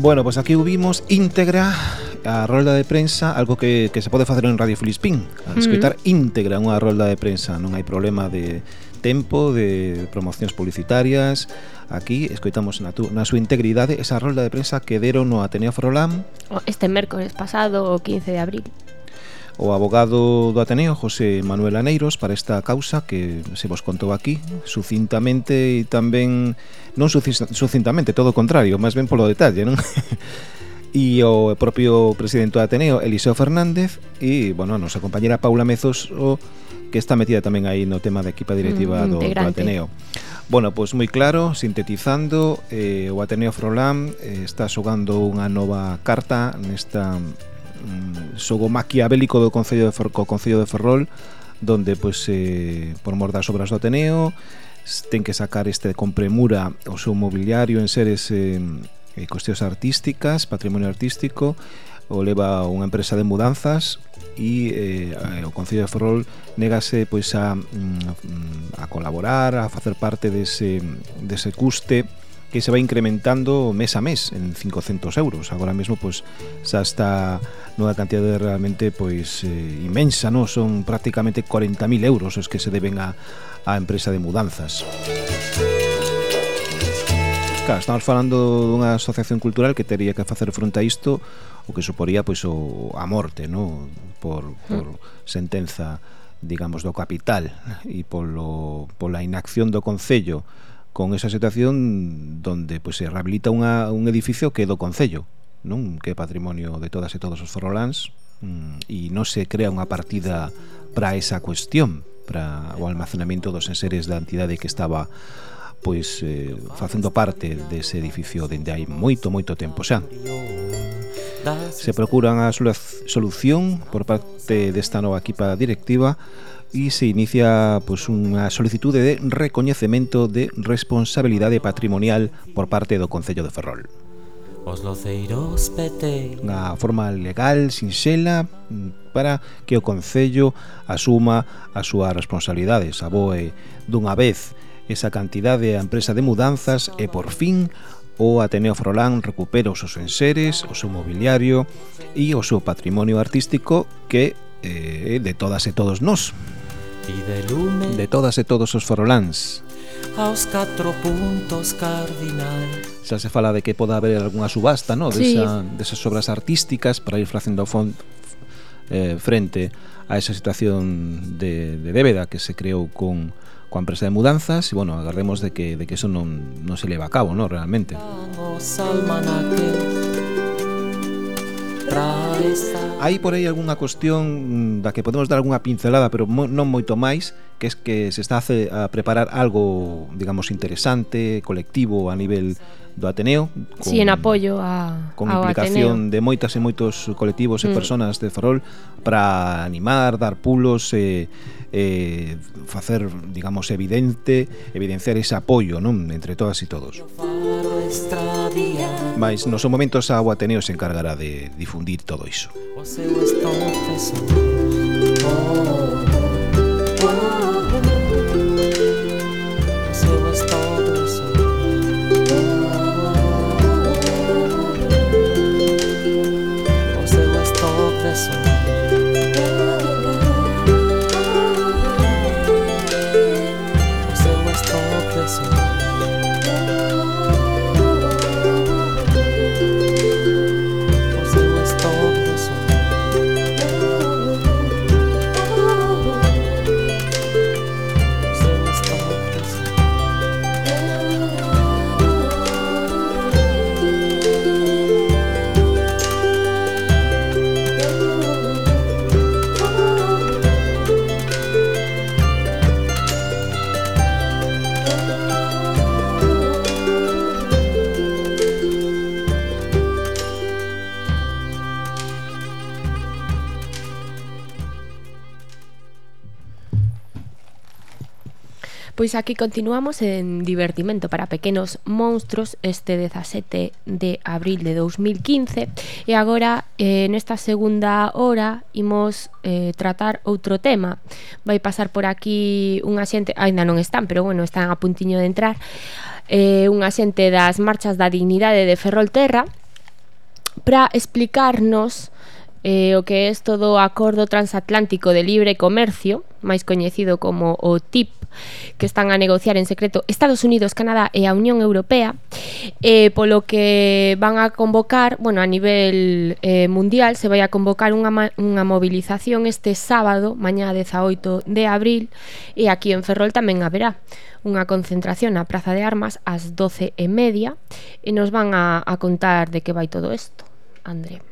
Bueno, pois pues aquí vimos íntegra a rolda de prensa, algo que, que se pode facer en Radio Filispín, a escritar mm. íntegra unha rolda de prensa, non hai problema de tempo, de promocións publicitarias, aquí escoitamos na, tu, na súa integridade esa rolda de prensa que deron no Ateneo Frolam.
Este mércores pasado, o 15 de abril
o abogado do Ateneo José Manuel Aneiros para esta causa que se vos contou aquí sucintamente e tamén non sucintamente, todo o contrario, máis ben polo detalle, non? e o propio presidente do Ateneo Eliseo Fernández e, bueno, a nosa compañera Paula Mezos o que está metida tamén aí no tema da equipa directiva mm, do, do Ateneo. Bueno, pois moi claro, sintetizando, eh, o Ateneo Frolam eh, está xogando unha nova carta nesta mm, xogo maquiavélico do Concello de, Fer, co Concello de Ferrol donde pois, eh, por mor das obras do Ateneo ten que sacar este con premura o seu mobiliario en seres eh, eh, cuestións artísticas, patrimonio artístico o leva unha empresa de mudanzas e eh, o Concello de Ferrol negase pois a, mm, a colaborar, a facer parte dese, dese custe que se vai incrementando mes a mes en 500 euros. Agora mesmo pois xa está nunha cantidade realmente pois eh, inmensa, non? Son prácticamente 40.000 euros os que se deben a, a empresa de mudanzas. Claro, estamos falando dunha asociación cultural que teria que facer fronte a isto o que suporía pois o a morte, non? Por, por mm. sentenza digamos do capital e polo pola inacción do concello con esa situación donde pois, pues, se rehabilita unha, un edificio que é do Concello, non que é patrimonio de todas e todos os foroláns, mm, e non se crea unha partida para esa cuestión, para o almacenamento dos enseres da entidade que estaba pois eh, facendo parte dese edificio dende hai moito, moito tempo xa. Se procuran a solución por parte desta nova equipa directiva e se inicia pois, unha solicitude de recoñecemento de responsabilidade patrimonial por parte do Concello de Ferrol. Os loceiros pete Unha forma legal, sinxela Para que o Concello asuma as súas responsabilidades Aboe dunha vez esa cantidade a empresa de mudanzas E por fin o Ateneo Frolán recupera os seus enseres, o seu mobiliario e o seu patrimonio artístico que é eh, de todas e todos nós de lume de todas e todos os foroláns aos catro puntos cardinais Xa se fala de que poda haber algunha subasta, no?
Sí.
Desa, desas obras artísticas para ir facendo fond, eh, frente a esa situación de, de débeda que se creou con coa empresa de mudanzas e, bueno, agardemos de que, de que eso non, non se leva a cabo, no? Realmente. Vamos. Hai por aí algunha cuestión mm, da que podemos dar algunha pincelada, pero mo, non moito máis, que es que se está a, a preparar algo, digamos, interesante, colectivo a nivel do Ateneo,
con, sí, en apoio a
con ao implicación Ateneo. de moitas e moitos colectivos mm. e de Ferrol para animar, dar pulos e eh, eh, facer, digamos, evidente, evidenciar ese apoio non entre todas e todos. Mais nos momentos momento o Ateneo se encargará de difundir todo iso. O seu estofe.
Pois aquí continuamos en Divertimento para pequenos monstruos este 17 de abril de 2015 e agora eh, nesta segunda hora imos eh, tratar outro tema. Vai pasar por aquí unha xente, aínda non están, pero bueno, están a puntiño de entrar, eh, unha xente das marchas da dignidade de Ferrolterra para explicarnos eh, o que é todo o Acordo Transatlántico de Libre Comercio, máis coñecido como o TIP, que están a negociar en secreto Estados Unidos, Canadá e a Unión Europea, eh, polo que van a convocar, bueno, a nivel eh, mundial se vai a convocar unha, unha movilización este sábado, mañá 18 de abril, e aquí en Ferrol tamén haberá unha concentración na Praza de Armas ás 12 e media, e nos van a, a contar de que vai todo isto, André.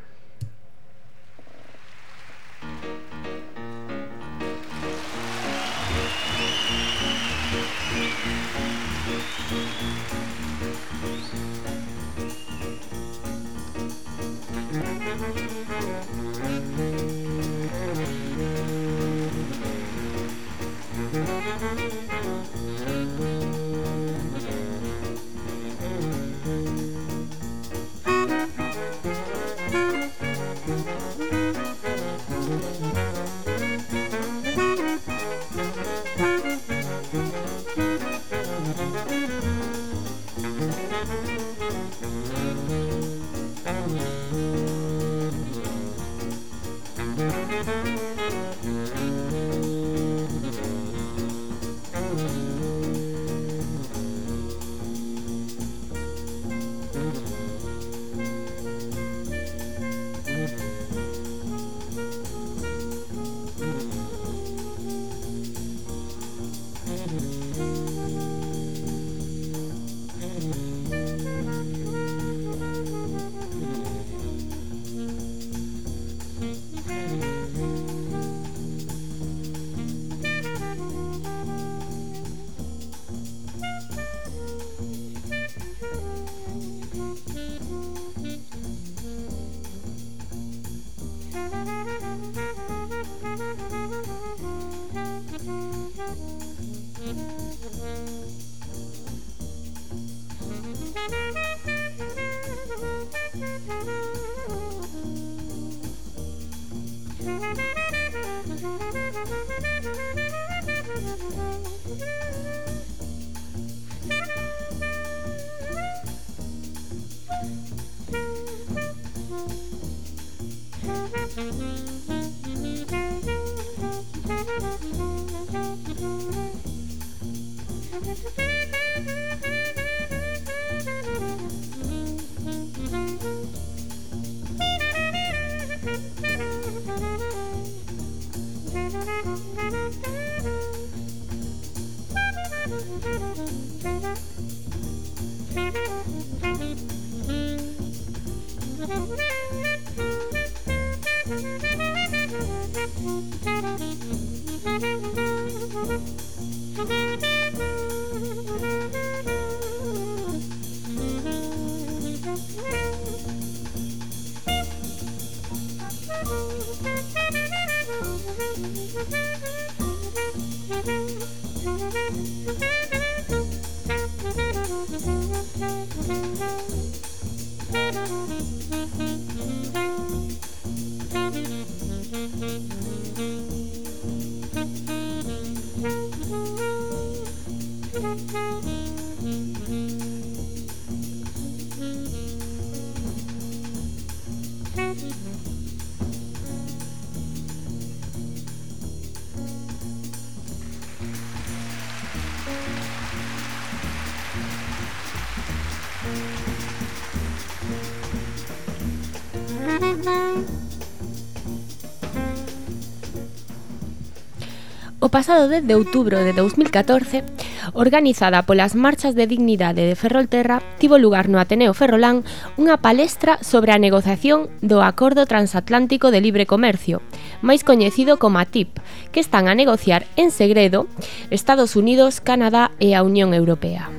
O pasado 10 de outubro de 2014, organizada polas Marchas de Dignidade de Ferrolterra, tivo lugar no Ateneo Ferrolán unha palestra sobre a negociación do Acordo Transatlántico de Libre Comercio, máis coñecido como a TIP, que están a negociar en segredo Estados Unidos, Canadá e a Unión Europea.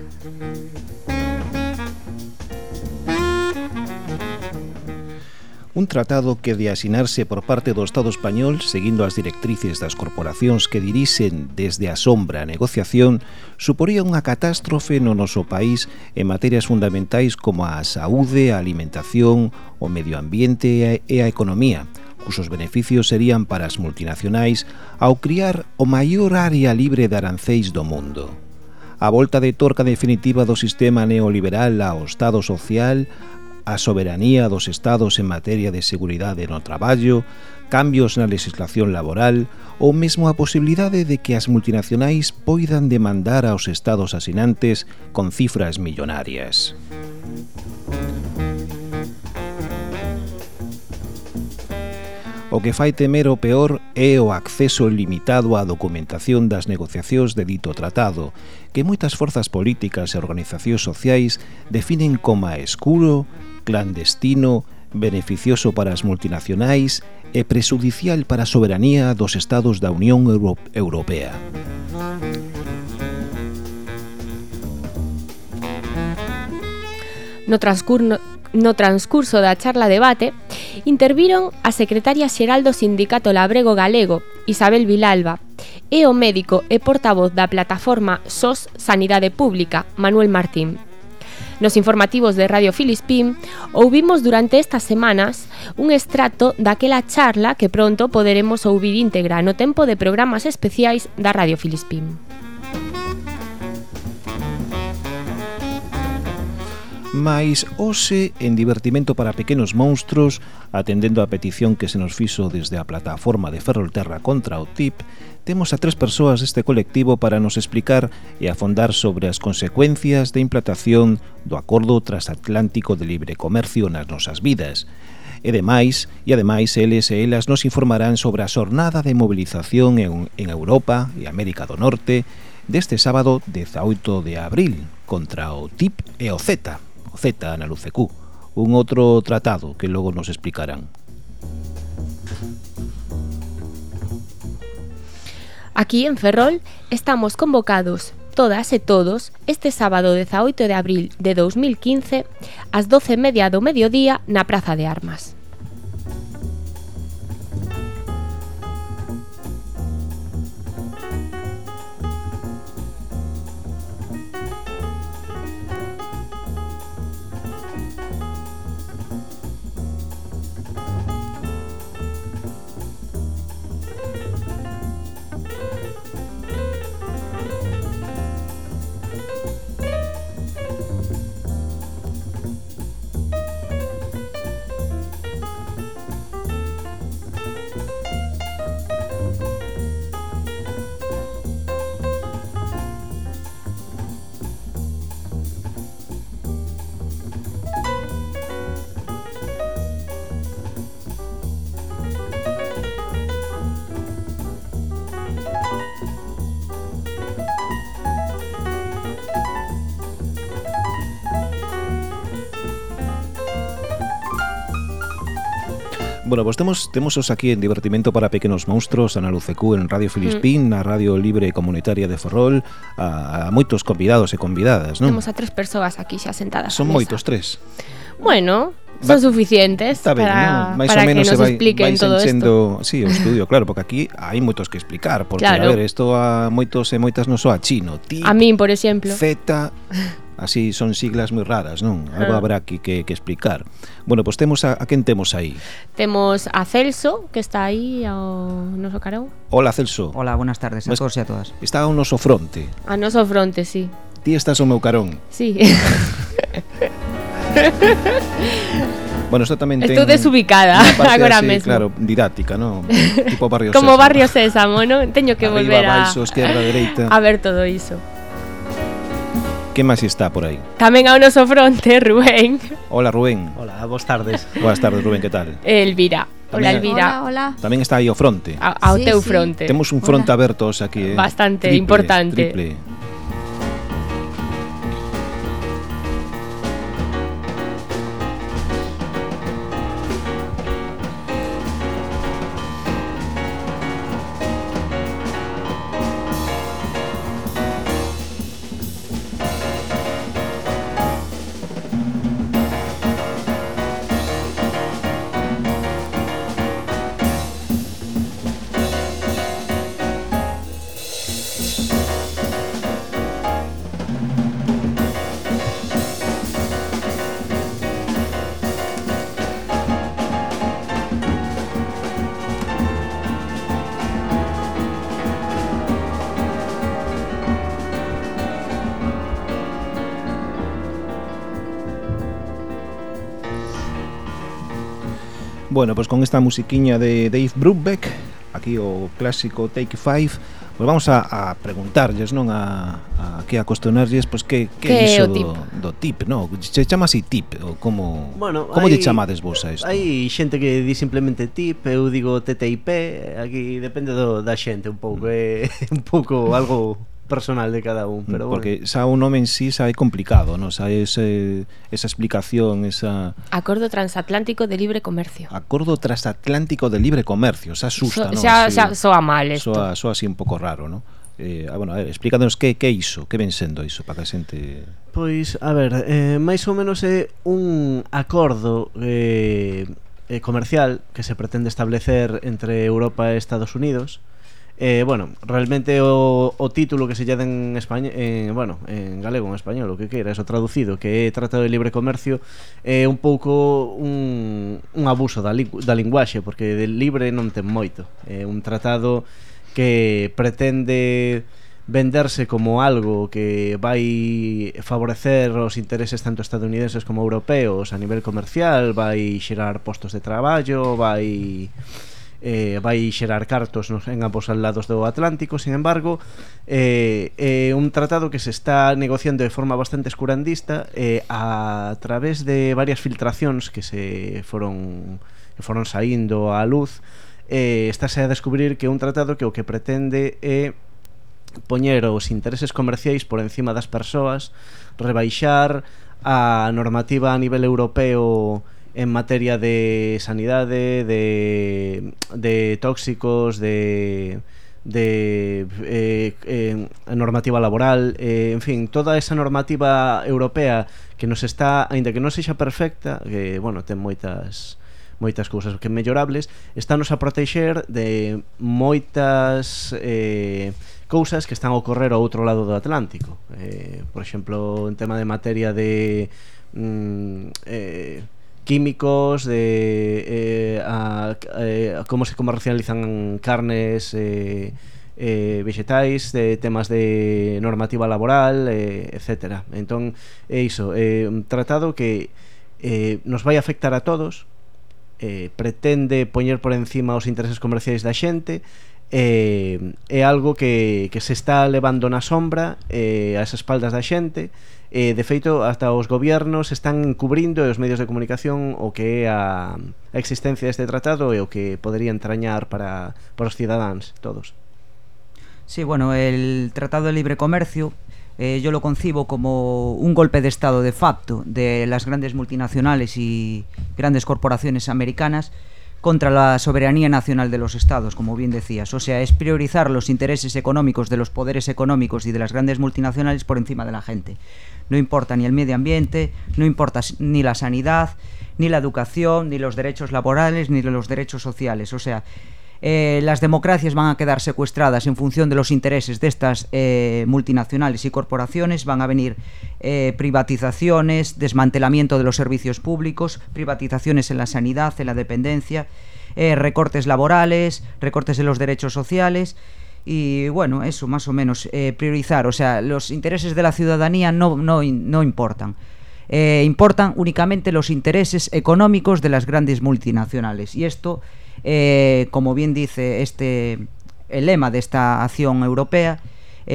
Un tratado que de asinarse por parte do Estado español seguindo as directrices das corporacións que dirixen desde a sombra a negociación suporía unha catástrofe no noso país en materias fundamentais como a saúde, a alimentación, o medio ambiente e a economía, cusos beneficios serían para as multinacionais ao criar o maior área libre de arancéis do mundo. A volta de torca definitiva do sistema neoliberal ao Estado social a soberanía dos estados en materia de seguridade no traballo, cambios na legislación laboral ou mesmo a posibilidade de que as multinacionais poidan demandar aos estados asinantes con cifras millonarias. O que fai temer o peor é o acceso limitado á documentación das negociacións de dito tratado, que moitas forzas políticas e organizacións sociais definen como escuro, clandestino, beneficioso para as multinacionais e presudicial para a soberanía dos estados da Unión Euro Europea.
No transcurso, no transcurso da charla debate, interviron a secretaria xeral do Sindicato Labrego Galego, Isabel Vilalba, e o médico e portavoz da plataforma SOS Sanidade Pública, Manuel Martín. Nos informativos de Radio Filispín ouvimos durante estas semanas un extracto daquela charla que pronto poderemos ouvir íntegra no tempo de programas especiais da Radio Filispín.
Mais hoxe, en divertimento para pequenos monstruos, atendendo a petición que se nos fixo desde a plataforma de Ferrolterra contra o TIP, temos a tres persoas deste colectivo para nos explicar e afondar sobre as consecuencias da implantación do Acordo Transatlántico de Libre Comercio nas nosas vidas. E demais, e ademais, eles e elas nos informarán sobre a xornada de mobilización en, en Europa e América do Norte deste sábado 18 de abril contra o TIP e o Z, o Z na LUCQ, un outro tratado que logo nos explicarán.
Aquí en Ferrol estamos convocados todas e todos este sábado 18 de abril de 2015 ás 12 media do mediodía na Praza de Armas.
Bueno, pues temos, temos os aquí en Divertimento para Pequenos Monstruos Ana Lucecú en Radio Filispín, mm. na Radio Libre Comunitaria de Ferrol, a, a moitos convidados e convidadas, non?
Temos a tres persoas aquí xa sentadas.
Son moitos, tres.
Bueno, son Va, suficientes
está ben, para,
¿no? Mais para menos que nos vai, expliquen todo
isto. Sí, o estudio, claro, porque aquí hai moitos que explicar, porque claro. a ver, isto a moitos e moitas non só a chino, ti.
A min, por exemplo.
Z así son siglas moi raras, non? Ah. Algo ah. habrá que, que, que explicar. Bueno, pois pues temos a, a quen temos aí?
Temos a Celso, que está aí ao noso carón.
Hola, Celso.
Hola, buenas tardes a todos e a todas.
Está ao noso fronte.
A noso fronte, sí.
Ti estás ao meu carón.
Sí.
Bueno, isto tamén ten...
Estou desubicada agora así, mesmo.
Claro, didáctica, ¿no? Tipo barrio
Como
sésamo.
barrio sésamo, ¿no? Teño que
Arriba,
volver a...
Arriba, baixo, esquerda, dereita...
A ver todo iso
que máis está por aí?
Tamén ao noso fronte, Rubén.
Hola, Rubén.
Hola, boas tardes.
Boas tardes, Rubén, que tal?
Elvira. Tamén, hola, Elvira.
Hola, hola.
Tamén está aí o fronte.
A, ao
sí,
teu
sí.
fronte.
Temos un fronte hola. aberto hoxe aquí, eh?
Bastante
triple,
importante.
Triple. Bueno, pues con esta musiquiña de Dave Brubeck, aquí o clásico Take Five, pues vamos a, a preguntarlles, non? A, a que a cuestionarlles, pois pues, que, que,
que
iso
tip?
do, do tip, non? Se chama así tip, ou como,
bueno,
como
hai,
lle chamades vos a isto?
Hai xente que di simplemente tip, eu digo TTIP, aquí depende do, da xente un pouco, mm. é eh, un pouco algo personal de cada un, pero
porque bueno. xa o nome en sí xa é complicado, non? Xa ese esa explicación, esa
Acordo transatlántico de libre comercio.
Acordo transatlántico de libre comercio, xa asusta,
so,
non?
Xa, xa soa mal isto.
Soa, soa así un pouco raro, non? Eh, ah, bueno, a ver, explícanos que que iso, que ven sendo iso para que a xente
Pois, a ver, eh, máis ou menos é un acordo eh, eh comercial que se pretende establecer entre Europa e Estados Unidos Eh, bueno, realmente o, o título que se lle den en español, en, bueno, en galego, en español, o que queira, eso traducido, que é Tratado de Libre Comercio, é eh, un pouco un, un abuso da, li, da linguaxe, porque de libre non ten moito. É eh, un tratado que pretende venderse como algo que vai favorecer os intereses tanto estadounidenses como europeos a nivel comercial, vai xerar postos de traballo, vai eh, vai xerar cartos nos, en ambos lados do Atlántico, sin embargo, é eh, eh, un tratado que se está negociando de forma bastante escurandista eh, a través de varias filtracións que se foron que foron saindo á luz, eh, estáse a descubrir que é un tratado que o que pretende é poñer os intereses comerciais por encima das persoas, rebaixar a normativa a nivel europeo en materia de sanidade, de, de tóxicos, de de eh, eh, normativa laboral, eh, en fin, toda esa normativa europea que nos está, aínda que non sexa perfecta, que, bueno, ten moitas moitas cousas que mellorables, estános a protexer de moitas eh, cousas que están a ocorrer ao outro lado do Atlántico. Eh, por exemplo, en tema de materia de... Mm, eh, químicos, de eh, a, eh, a como se comercializan carnes eh, eh, vegetais, de temas de normativa laboral, eh, etcétera. Entón, é iso, é eh, un tratado que eh, nos vai afectar a todos, eh, pretende poñer por encima os intereses comerciais da xente, eh, é algo que, que se está levando na sombra eh, ás espaldas da xente Eh, de feito, hasta os gobernos están encubrindo e os medios de comunicación o que é a, a existencia deste tratado e o que podería entrañar para, para os cidadáns todos.
Sí, bueno, el Tratado de Libre Comercio eh, yo lo concibo como un golpe de Estado de facto de las grandes multinacionales y grandes corporaciones americanas contra la soberanía nacional de los estados, como bien decías. O sea, es priorizar los intereses económicos de los poderes económicos y de las grandes multinacionales por encima de la gente. No importa ni el medio ambiente, no importa ni la sanidad, ni la educación, ni los derechos laborales, ni los derechos sociales. O sea, eh, las democracias van a quedar secuestradas en función de los intereses de estas eh, multinacionales y corporaciones, van a venir eh, privatizaciones, desmantelamiento de los servicios públicos, privatizaciones en la sanidad, en la dependencia, recortes laborales, recortes de los derechos sociales y bueno, eso más o menos, eh, priorizar, o sea, los intereses de la ciudadanía no, no, no importan. Eh, importan únicamente los intereses económicos de las grandes multinacionales. Y esto, eh, como bien dice este el lema de esta acción europea,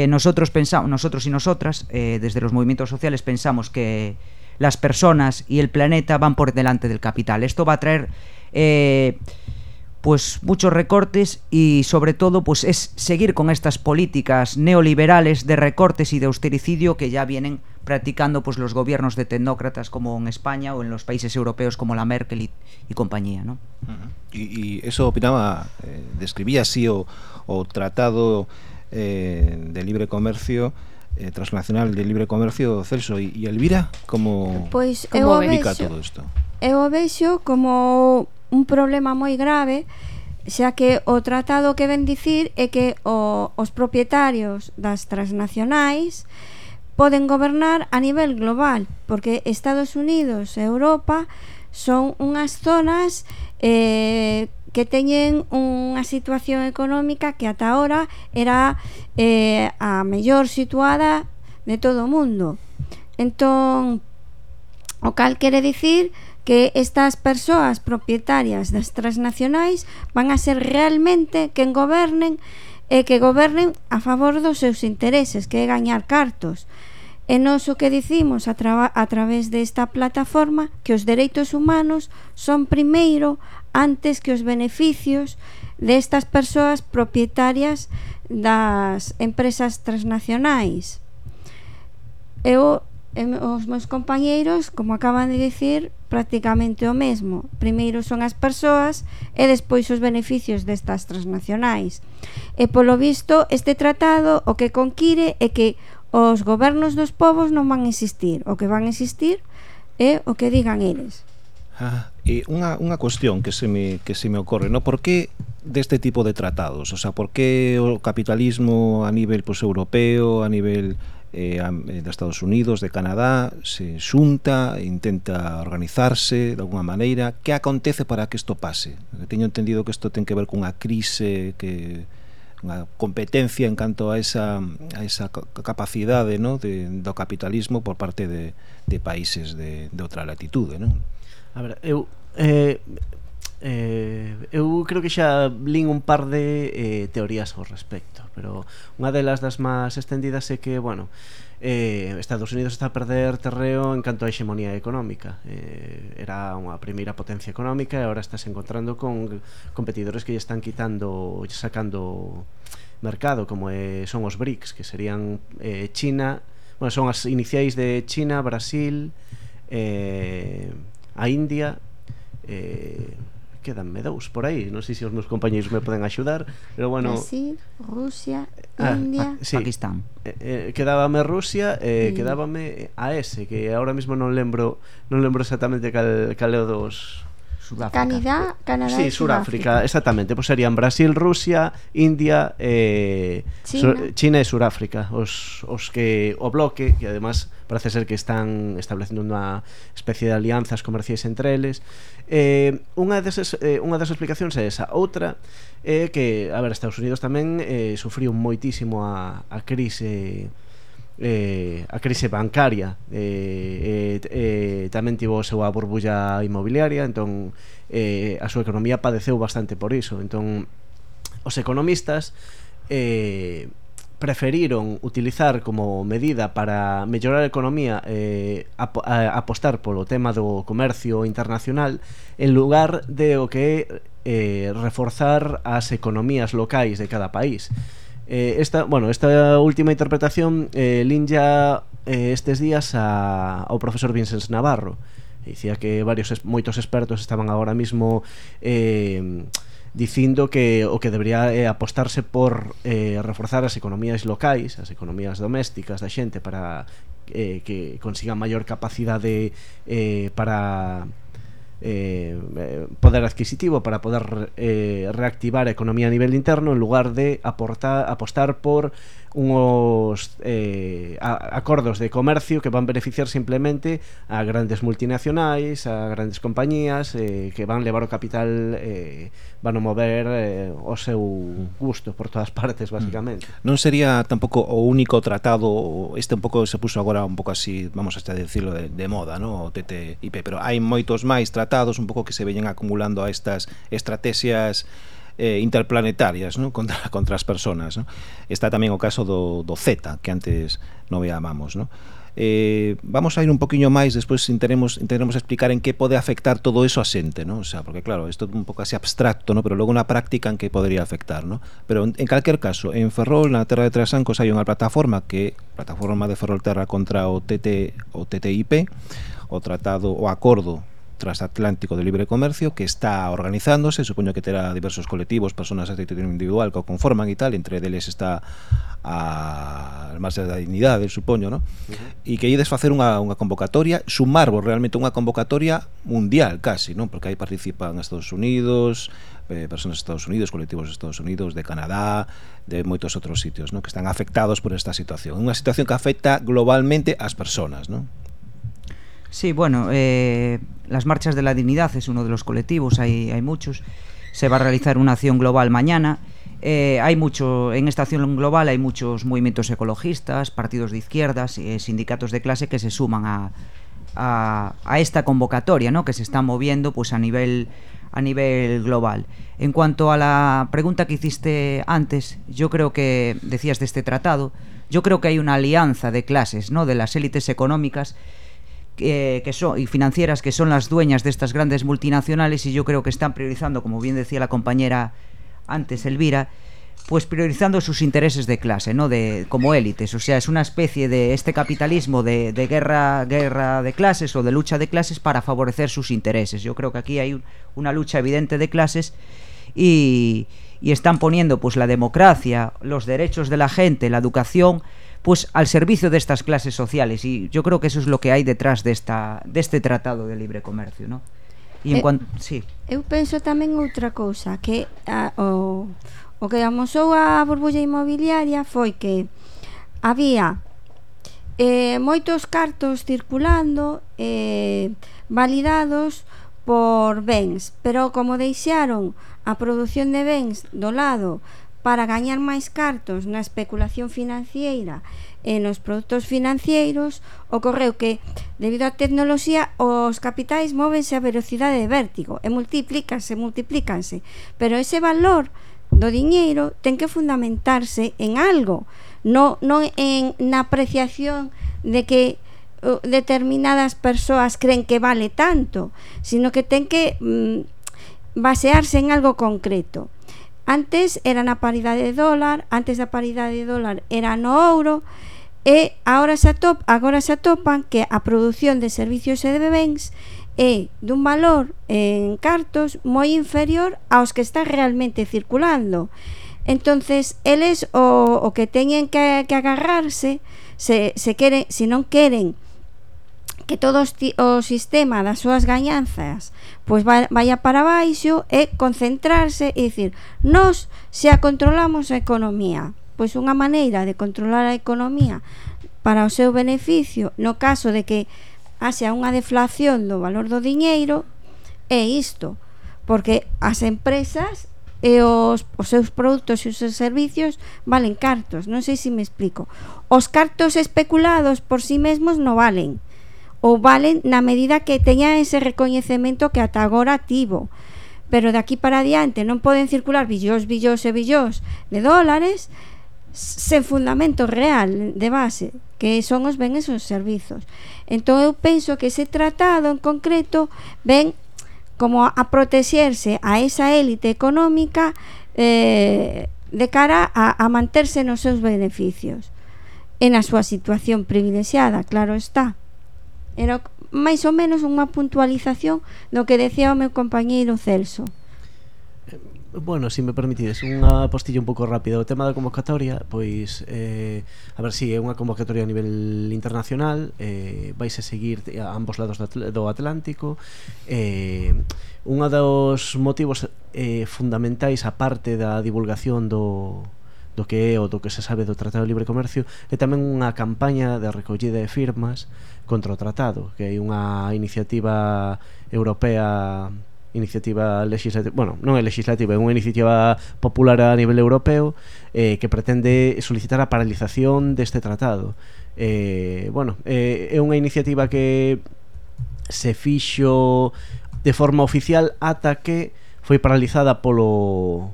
nosotros pensamos, nosotros y nosotras, desde los movimientos sociales, pensamos que las personas y el planeta van por delante del capital. Esto va a traer pues muchos recortes y sobre todo pues es seguir con estas políticas neoliberales de recortes y de austericidio que ya vienen practicando pues los gobiernos de tecnócratas como en España o en los países europeos como la Merkel y, y compañía, ¿no?
Uh e y, y, eso opinaba, eh, describía así o, o tratado eh, de libre comercio eh, transnacional de libre comercio Celso y, y Elvira como,
pues,
como
todo isto?
Eu o vexo como un problema moi grave xa que o tratado que ven dicir é que o, os propietarios das transnacionais poden gobernar a nivel global, porque Estados Unidos e Europa son unhas zonas eh, que teñen unha situación económica que ata ahora era eh, a mellor situada de todo o mundo. Entón, o cal quere dicir que estas persoas propietarias das transnacionais van a ser realmente quen gobernen e que gobernen a favor dos seus intereses, que é gañar cartos. E nos o que dicimos a, traba, a través desta plataforma que os dereitos humanos son primeiro antes que os beneficios destas persoas propietarias das empresas transnacionais. Eu os meus compañeiros, como acaban de dicir, prácticamente o mesmo. Primeiro son as persoas e despois os beneficios destas transnacionais. E polo visto, este tratado o que conquire é que os gobernos dos povos non van existir. O que van existir é o que digan eles.
Ah, e unha, unha cuestión que se me, que se me ocorre, no? por que deste tipo de tratados? O sea, por que o capitalismo a nivel pues, europeo, a nivel Eh, eh, de Estados Unidos, de Canadá, se xunta, intenta organizarse de alguna maneira. Que acontece para que isto pase? Teño entendido que isto ten que ver cunha crise que unha competencia en canto a esa, a esa capacidade ¿no? de, do capitalismo por parte de, de países de, de outra latitude. ¿no?
A ver, eu eh, Eh, eu creo que xa lin un par de eh, teorías ao respecto pero unha delas das máis extendidas é que, bueno, eh, Estados Unidos está a perder terreo en canto a hexemonía económica. Eh, era unha primeira potencia económica e agora estás encontrando con competidores que lle están quitando sacando mercado como eh, son os BRICS que serían eh, China bueno, son as iniciais de China, Brasil eh, a India eh, quedanme dous por aí, non sei se os meus compañeiros me poden axudar, pero bueno,
Brasil, Rusia, ah, India,
ah, sí. Pakistán.
Eh, eh, quedábame Rusia, eh, mm. quedábame ese que agora mesmo non lembro, non lembro exactamente cal cal é o dos
Sudáfrica. Canadá, Canadá
sí, Suráfrica, exactamente. Pois pues serían Brasil, Rusia, India, eh, China. Sur, China e Suráfrica, os, os que o bloque, que además parece ser que están establecendo unha especie de alianzas comerciais entre eles. Eh, unha desas eh, unha das explicacións é esa. Outra é eh, que, a ver, Estados Unidos tamén eh, sufriu moitísimo a, a crise eh, a crise bancaria eh, eh, eh, tamén tivo a súa burbulla inmobiliaria entón eh, a súa economía padeceu bastante por iso entón os economistas eh, preferiron utilizar como medida para mellorar a economía eh, ap a, apostar polo tema do comercio internacional en lugar de o que é eh, reforzar as economías locais de cada país. Eh, esta, bueno, esta última interpretación eh, linja eh, estes días a, ao profesor Vincent Navarro. Dicía que varios moitos expertos estaban agora mesmo eh, dicindo que o que debería é eh, apostarse por eh, reforzar as economías locais, as economías domésticas da xente para eh, que consigan maior capacidade eh, para Eh, eh, poder adquisitivo para poder eh, reactivar economía a nivel interno en lugar de aportar, apostar por unos eh, a, acordos de comercio que van beneficiar simplemente a grandes multinacionais, a grandes compañías eh, que van levar o capital eh, van a mover eh, o seu gusto por todas partes, basicamente.
Mm. Non sería tampouco o único tratado, este un pouco se puso agora un pouco así, vamos hasta decirlo de, de moda, ¿no? o TTIP, pero hai moitos máis tratados un pouco que se veñen acumulando a estas estrategias eh, interplanetarias ¿no? contra, contra as personas. ¿no? Está tamén o caso do, do Z, que antes non veábamos. ¿no? eh, vamos a ir un poquinho máis despois intentaremos, intentaremos explicar en que pode afectar todo eso a xente, ¿no? o sea, porque claro, isto é un pouco así abstracto, ¿no? pero logo na práctica en que podría afectar, ¿no? pero en, en calquer caso en Ferrol, na Terra de Trasancos hai unha plataforma que, plataforma de Ferrol Terra contra o, TT, o TTIP o tratado, o acordo transatlántico de libre comercio que está organizándose, supoño que terá diversos colectivos, personas de título individual que o conforman e tal, entre deles está a Marcha da Dignidade, supoño, ¿no? Uh -huh. E que ides facer unha, unha convocatoria, sumarvos realmente unha convocatoria mundial casi, non? Porque aí participan Estados Unidos, eh, personas de Estados Unidos, colectivos de Estados Unidos, de Canadá, de moitos outros sitios, ¿no? que están afectados por esta situación. Unha situación que afecta globalmente ás persoas, non?
Sí, bueno, eh, las marchas de la dignidad es uno de los colectivos, hay, hay muchos. Se va a realizar una acción global mañana. Eh, hay mucho, en esta acción global hay muchos movimientos ecologistas, partidos de izquierdas, eh, sindicatos de clase que se suman a, a, a esta convocatoria ¿no? que se está moviendo pues, a nivel a nivel global. En cuanto a la pregunta que hiciste antes, yo creo que decías de este tratado, yo creo que hay una alianza de clases, ¿no? de las élites económicas que, que son, y financieras que son las dueñas de estas grandes multinacionales y yo creo que están priorizando, como bien decía la compañera antes, Elvira, pues priorizando sus intereses de clase, ¿no? De, como élites. O sea, es una especie de este capitalismo de, de guerra, guerra de clases o de lucha de clases para favorecer sus intereses. Yo creo que aquí hay un, una lucha evidente de clases y, y están poniendo pues la democracia, los derechos de la gente, la educación, pues al servicio de estas clases sociales y yo creo que eso es lo que hai detrás desta deste tratado de libre comercio, ¿no? E en
eh,
cuanto, sí.
Eu penso tamén outra cousa que a, o o que amosou a burbulla inmobiliaria foi que había eh, moitos cartos circulando eh, validados por bens, pero como deixaron a produción de bens do lado para gañar máis cartos na especulación financiera e nos produtos financeiros, ocorreu que, debido á tecnoloxía, os capitais móvense a velocidade de vértigo e multiplícanse, multiplícanse. Pero ese valor do diñeiro ten que fundamentarse en algo, non, non en na apreciación de que determinadas persoas creen que vale tanto, sino que ten que mm, basearse en algo concreto. Antes era na paridade de dólar, antes da paridade de dólar era no ouro, e agora se atop, agora se atopan que a produción de servicios e de bens é dun valor en cartos moi inferior aos que están realmente circulando. Entonces, eles o, o que teñen que, que agarrarse se, se queren, se non queren que todo o sistema das súas gañanzas pois vai, vaya para baixo e concentrarse e dicir nós a controlamos a economía pois unha maneira de controlar a economía para o seu beneficio no caso de que haxa unha deflación do valor do diñeiro é isto porque as empresas e os, os seus produtos e os seus servicios valen cartos, non sei se me explico. Os cartos especulados por si sí mesmos non valen, ou valen na medida que teña ese recoñecemento que ata agora tivo. Pero de aquí para adiante non poden circular billóns, billóns e billóns de dólares sen fundamento real de base que son os bens e os servizos. Entón eu penso que ese tratado en concreto ven como a protexerse a esa élite económica eh, de cara a, a manterse nos seus beneficios. E na súa situación privilexiada, claro está. Era máis ou menos unha puntualización do que decía o meu compañeiro Celso.
Eh, bueno, se si me permitides, unha postilla un pouco rápida O tema da convocatoria, pois eh, A ver si é unha convocatoria a nivel internacional eh, Vais a seguir a ambos lados do Atlántico eh, Unha dos motivos eh, fundamentais A parte da divulgación do, do que é ou do que se sabe do Tratado de Libre Comercio É tamén unha campaña de recollida de firmas contra o tratado, que é unha iniciativa europea iniciativa legislativa, bueno, non é legislativa, é unha iniciativa popular a nivel europeo eh, que pretende solicitar a paralización deste tratado. Eh, bueno, eh, é unha iniciativa que se fixo de forma oficial ata que foi paralizada polo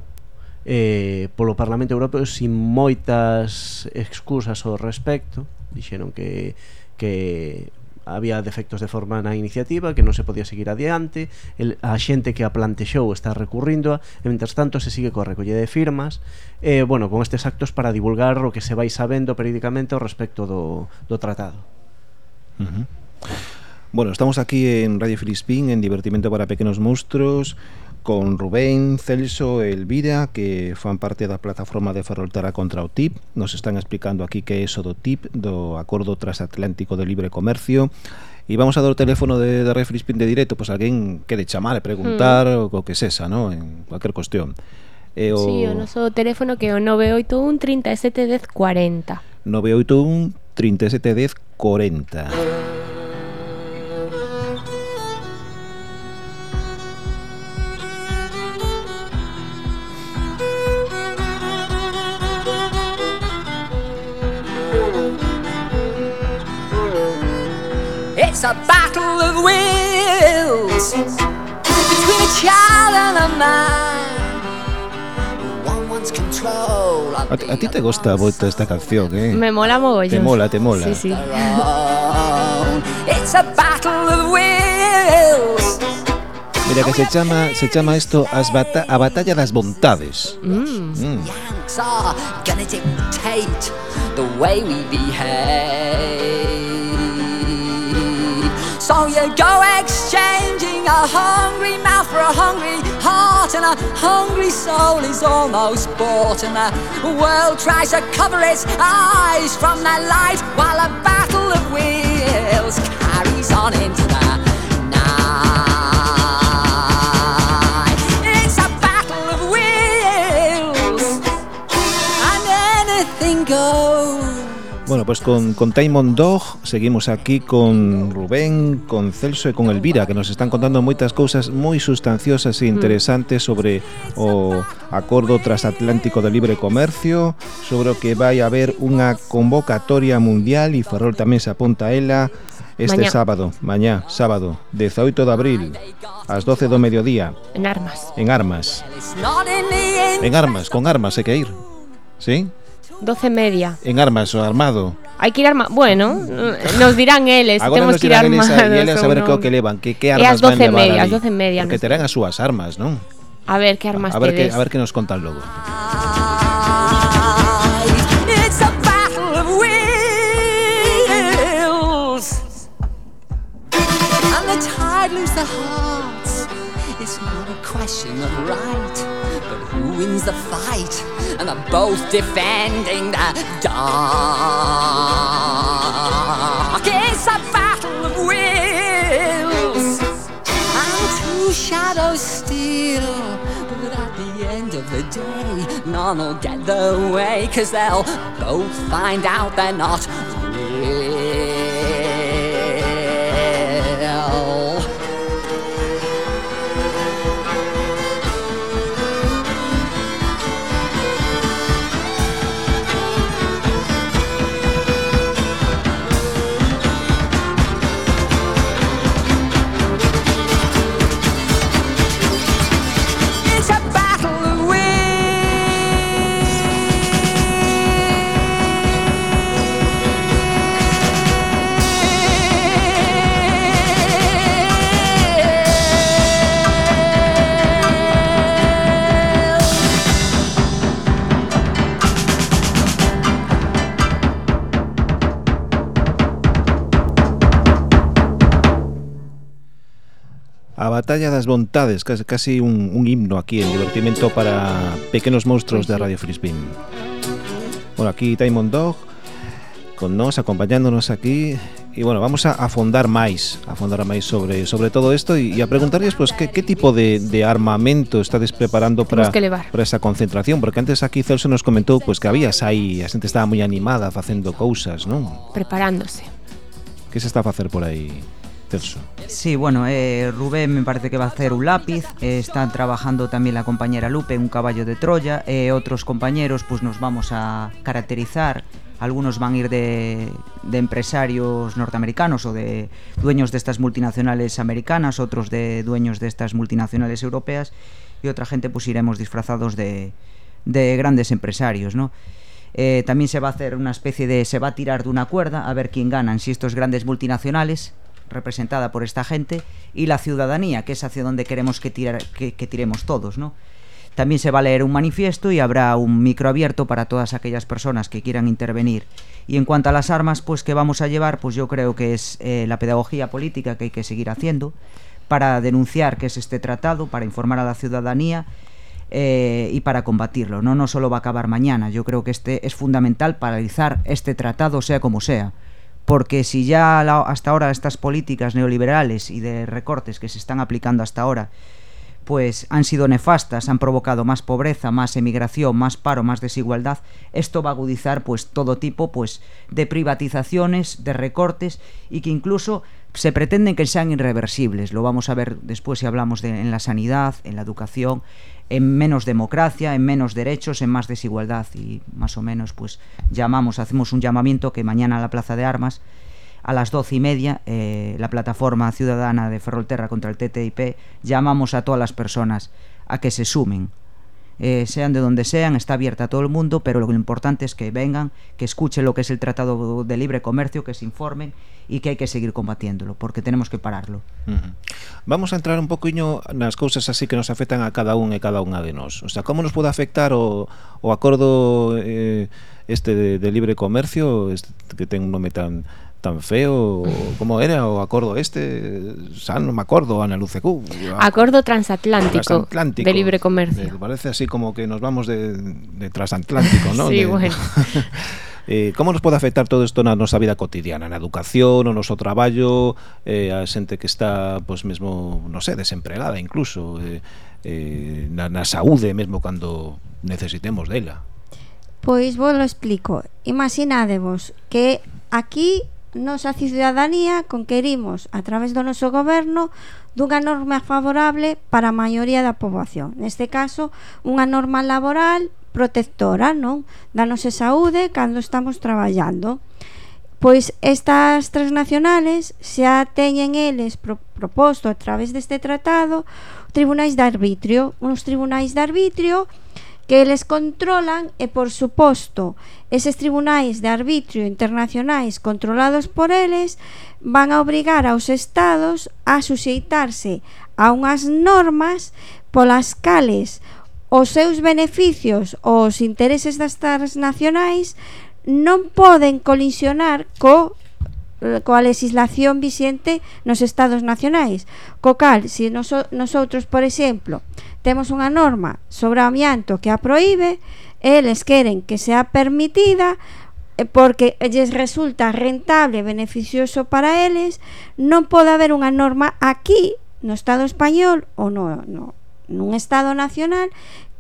eh, polo Parlamento Europeo sin moitas excusas ao respecto dixeron que que había defectos de forma na iniciativa que non se podía seguir adiante el, a xente que a plantexou está recurrindo e mentres tanto se sigue coa recollida de firmas e, eh, bueno, con estes actos para divulgar o que se vai sabendo periódicamente ao respecto do, do tratado
uh -huh. Bueno, estamos aquí en Radio Filispín en Divertimento para Pequenos Monstruos con Rubén, Celso e Elvira que fan parte da plataforma de Ferrolterra contra o TIP nos están explicando aquí que é eso do TIP do Acordo Transatlántico de Libre Comercio e vamos a dar o teléfono de, de Refrispin de directo pois pues alguén quere chamar e preguntar mm. o, que sesa, no? en cualquier cuestión E o...
Sí, o noso teléfono que é o 981 37 10 40
981-3710-40.
It's a battle of wills between a child and a man. One wants control of
A, ti- a ti te gusta esta canción, eh?
Me mola mogollón.
Te mola, te mola.
Sí, sí.
It's a battle of wills.
Mira que se chama se as bata a batalla das vontades.
Mm.
Mm.
Yanks are gonna dictate the way we behave. So you go exchanging a hungry mouth for a hungry heart, and a hungry soul is almost bought, and the world tries to cover its eyes from the light while a battle of wills carries on into the
Bueno, pues con, con Timon Dog seguimos aquí con Rubén, con Celso e con Elvira Que nos están contando moitas cousas moi sustanciosas e mm. interesantes sobre o Acordo Transatlántico de Libre Comercio Sobre o que vai haber unha convocatoria mundial e Ferrol tamén se apunta a ela Este
mañá.
sábado, mañá, sábado, 18 de abril, ás 12 do mediodía.
En Armas.
En Armas. En Armas, con Armas hai que ir. Sí?
12 media.
En Armas o armado.
Hai que ir arma... Bueno, nos dirán eles,
Agora
temos
nos
que ir
dirán eles
armados.
a, e eles a ver
ou
que o
non.
que levan, que que
É
armas
as 12
van levar
media,
ali.
as 12 media,
Porque
non sei.
terán as súas armas, non?
A ver, que armas
A ver que
tedes?
a ver que nos contan logo.
It's a battle of wills. And the tide lose the hearts. It's not a question of right, who wins the fight? And they're both defending the dark. It's a battle of wills. And two shadows steal. But at the end of the day, none will get their way, cause they'll both find out they're not real. a
Batalla das Vontades, casi, casi un, un himno aquí en divertimento para pequenos monstruos da Radio Frisbee. Bueno, aquí Diamond Dog con nós, acompañándonos aquí e bueno, vamos a afondar máis afondar máis sobre sobre todo isto e, e a preguntarles pues, que, que tipo de, de armamento estades preparando para para esa concentración, porque antes aquí Celso nos comentou pues, que había aí, a xente estaba moi animada facendo cousas, non?
Preparándose.
Que se está a facer por aí?
Sí, bueno, eh, Rubén me parece que va a hacer un lápiz, eh, están trabajando también la compañera Lupe un caballo de Troya, eh, otros compañeros pues nos vamos a caracterizar, algunos van a ir de, empresarios norteamericanos o de dueños de estas multinacionales americanas, otros de dueños de estas multinacionales europeas y otra gente pues iremos disfrazados de, de grandes empresarios, ¿no? También se va a hacer una especie de... se va a tirar de una cuerda a ver quién ganan, si estos grandes multinacionales representada por esta gente y la ciudadanía, que es hacia donde queremos que, tirar, que, que tiremos todos, ¿no? También se va a leer un manifiesto y habrá un micro abierto para todas aquellas personas que quieran intervenir. Y en cuanto a las armas, pues que vamos a llevar, pues yo creo que es eh, la pedagogía política que hay que seguir haciendo para denunciar qué es este tratado, para informar a la ciudadanía eh, y para combatirlo. ¿no? no solo va a acabar mañana, yo creo que este es fundamental paralizar este tratado, sea como sea. Porque si ya hasta ahora estas políticas neoliberales y de recortes que se están aplicando hasta ahora pues han sido nefastas, han provocado más pobreza, más emigración, más paro, más desigualdad, esto va a agudizar pues todo tipo pues de privatizaciones, de recortes y que incluso se pretenden que sean irreversibles. Lo vamos a ver después si hablamos de en la sanidad, en la educación, en menos democracia, en menos derechos, en más desigualdad y más o menos pues llamamos, hacemos un llamamiento que mañana a la Plaza de Armas a las doce y media, eh, la plataforma ciudadana de Ferrolterra contra el TTIP, llamamos a todas las personas a que se sumen. Eh, sean de donde sean, está abierta a todo el mundo, pero lo importante es que vengan, que escuchen lo que es el Tratado de Libre Comercio, que se informen e que hai que seguir combatiéndolo, porque tenemos que pararlo.
Uh -huh. Vamos a entrar un poquinho nas cousas así que nos afectan a cada un e cada unha de nós. O sea, como nos pode afectar o, o acordo eh, este de, de libre comercio, este, que ten un nome tan tan feo, como era o acordo este, xa non me acordo, Ana Lucecú.
Acordo transatlántico, transatlántico de libre comercio.
Me parece así como que nos vamos de, de transatlántico, ¿no?
sí,
de,
bueno.
eh, como nos pode afectar todo isto na nosa vida cotidiana, na educación, no noso traballo, eh, a xente que está, pois pues, mesmo, non sei, desempregada incluso, eh, eh, na, na saúde mesmo cando necesitemos dela.
Pois vos lo explico. Imaginadevos que aquí nosa ciudadanía conquerimos a través do noso goberno dunha norma favorable para a maioría da poboación. Neste caso, unha norma laboral protectora, non? Da nosa saúde cando estamos traballando. Pois estas transnacionales xa teñen eles pro, proposto a través deste tratado tribunais de arbitrio, uns tribunais de arbitrio que eles controlan e, por suposto, eses tribunais de arbitrio internacionais controlados por eles van a obrigar aos estados a suxeitarse a unhas normas polas cales os seus beneficios ou os intereses das transnacionais non poden colisionar co coa legislación vixente nos estados nacionais co cal, se si noso, nosotros, por exemplo temos unha norma sobre o amianto que a proíbe, eles queren que sea permitida eh, porque lles resulta rentable e beneficioso para eles, non pode haber unha norma aquí no Estado español ou no, no, nun Estado nacional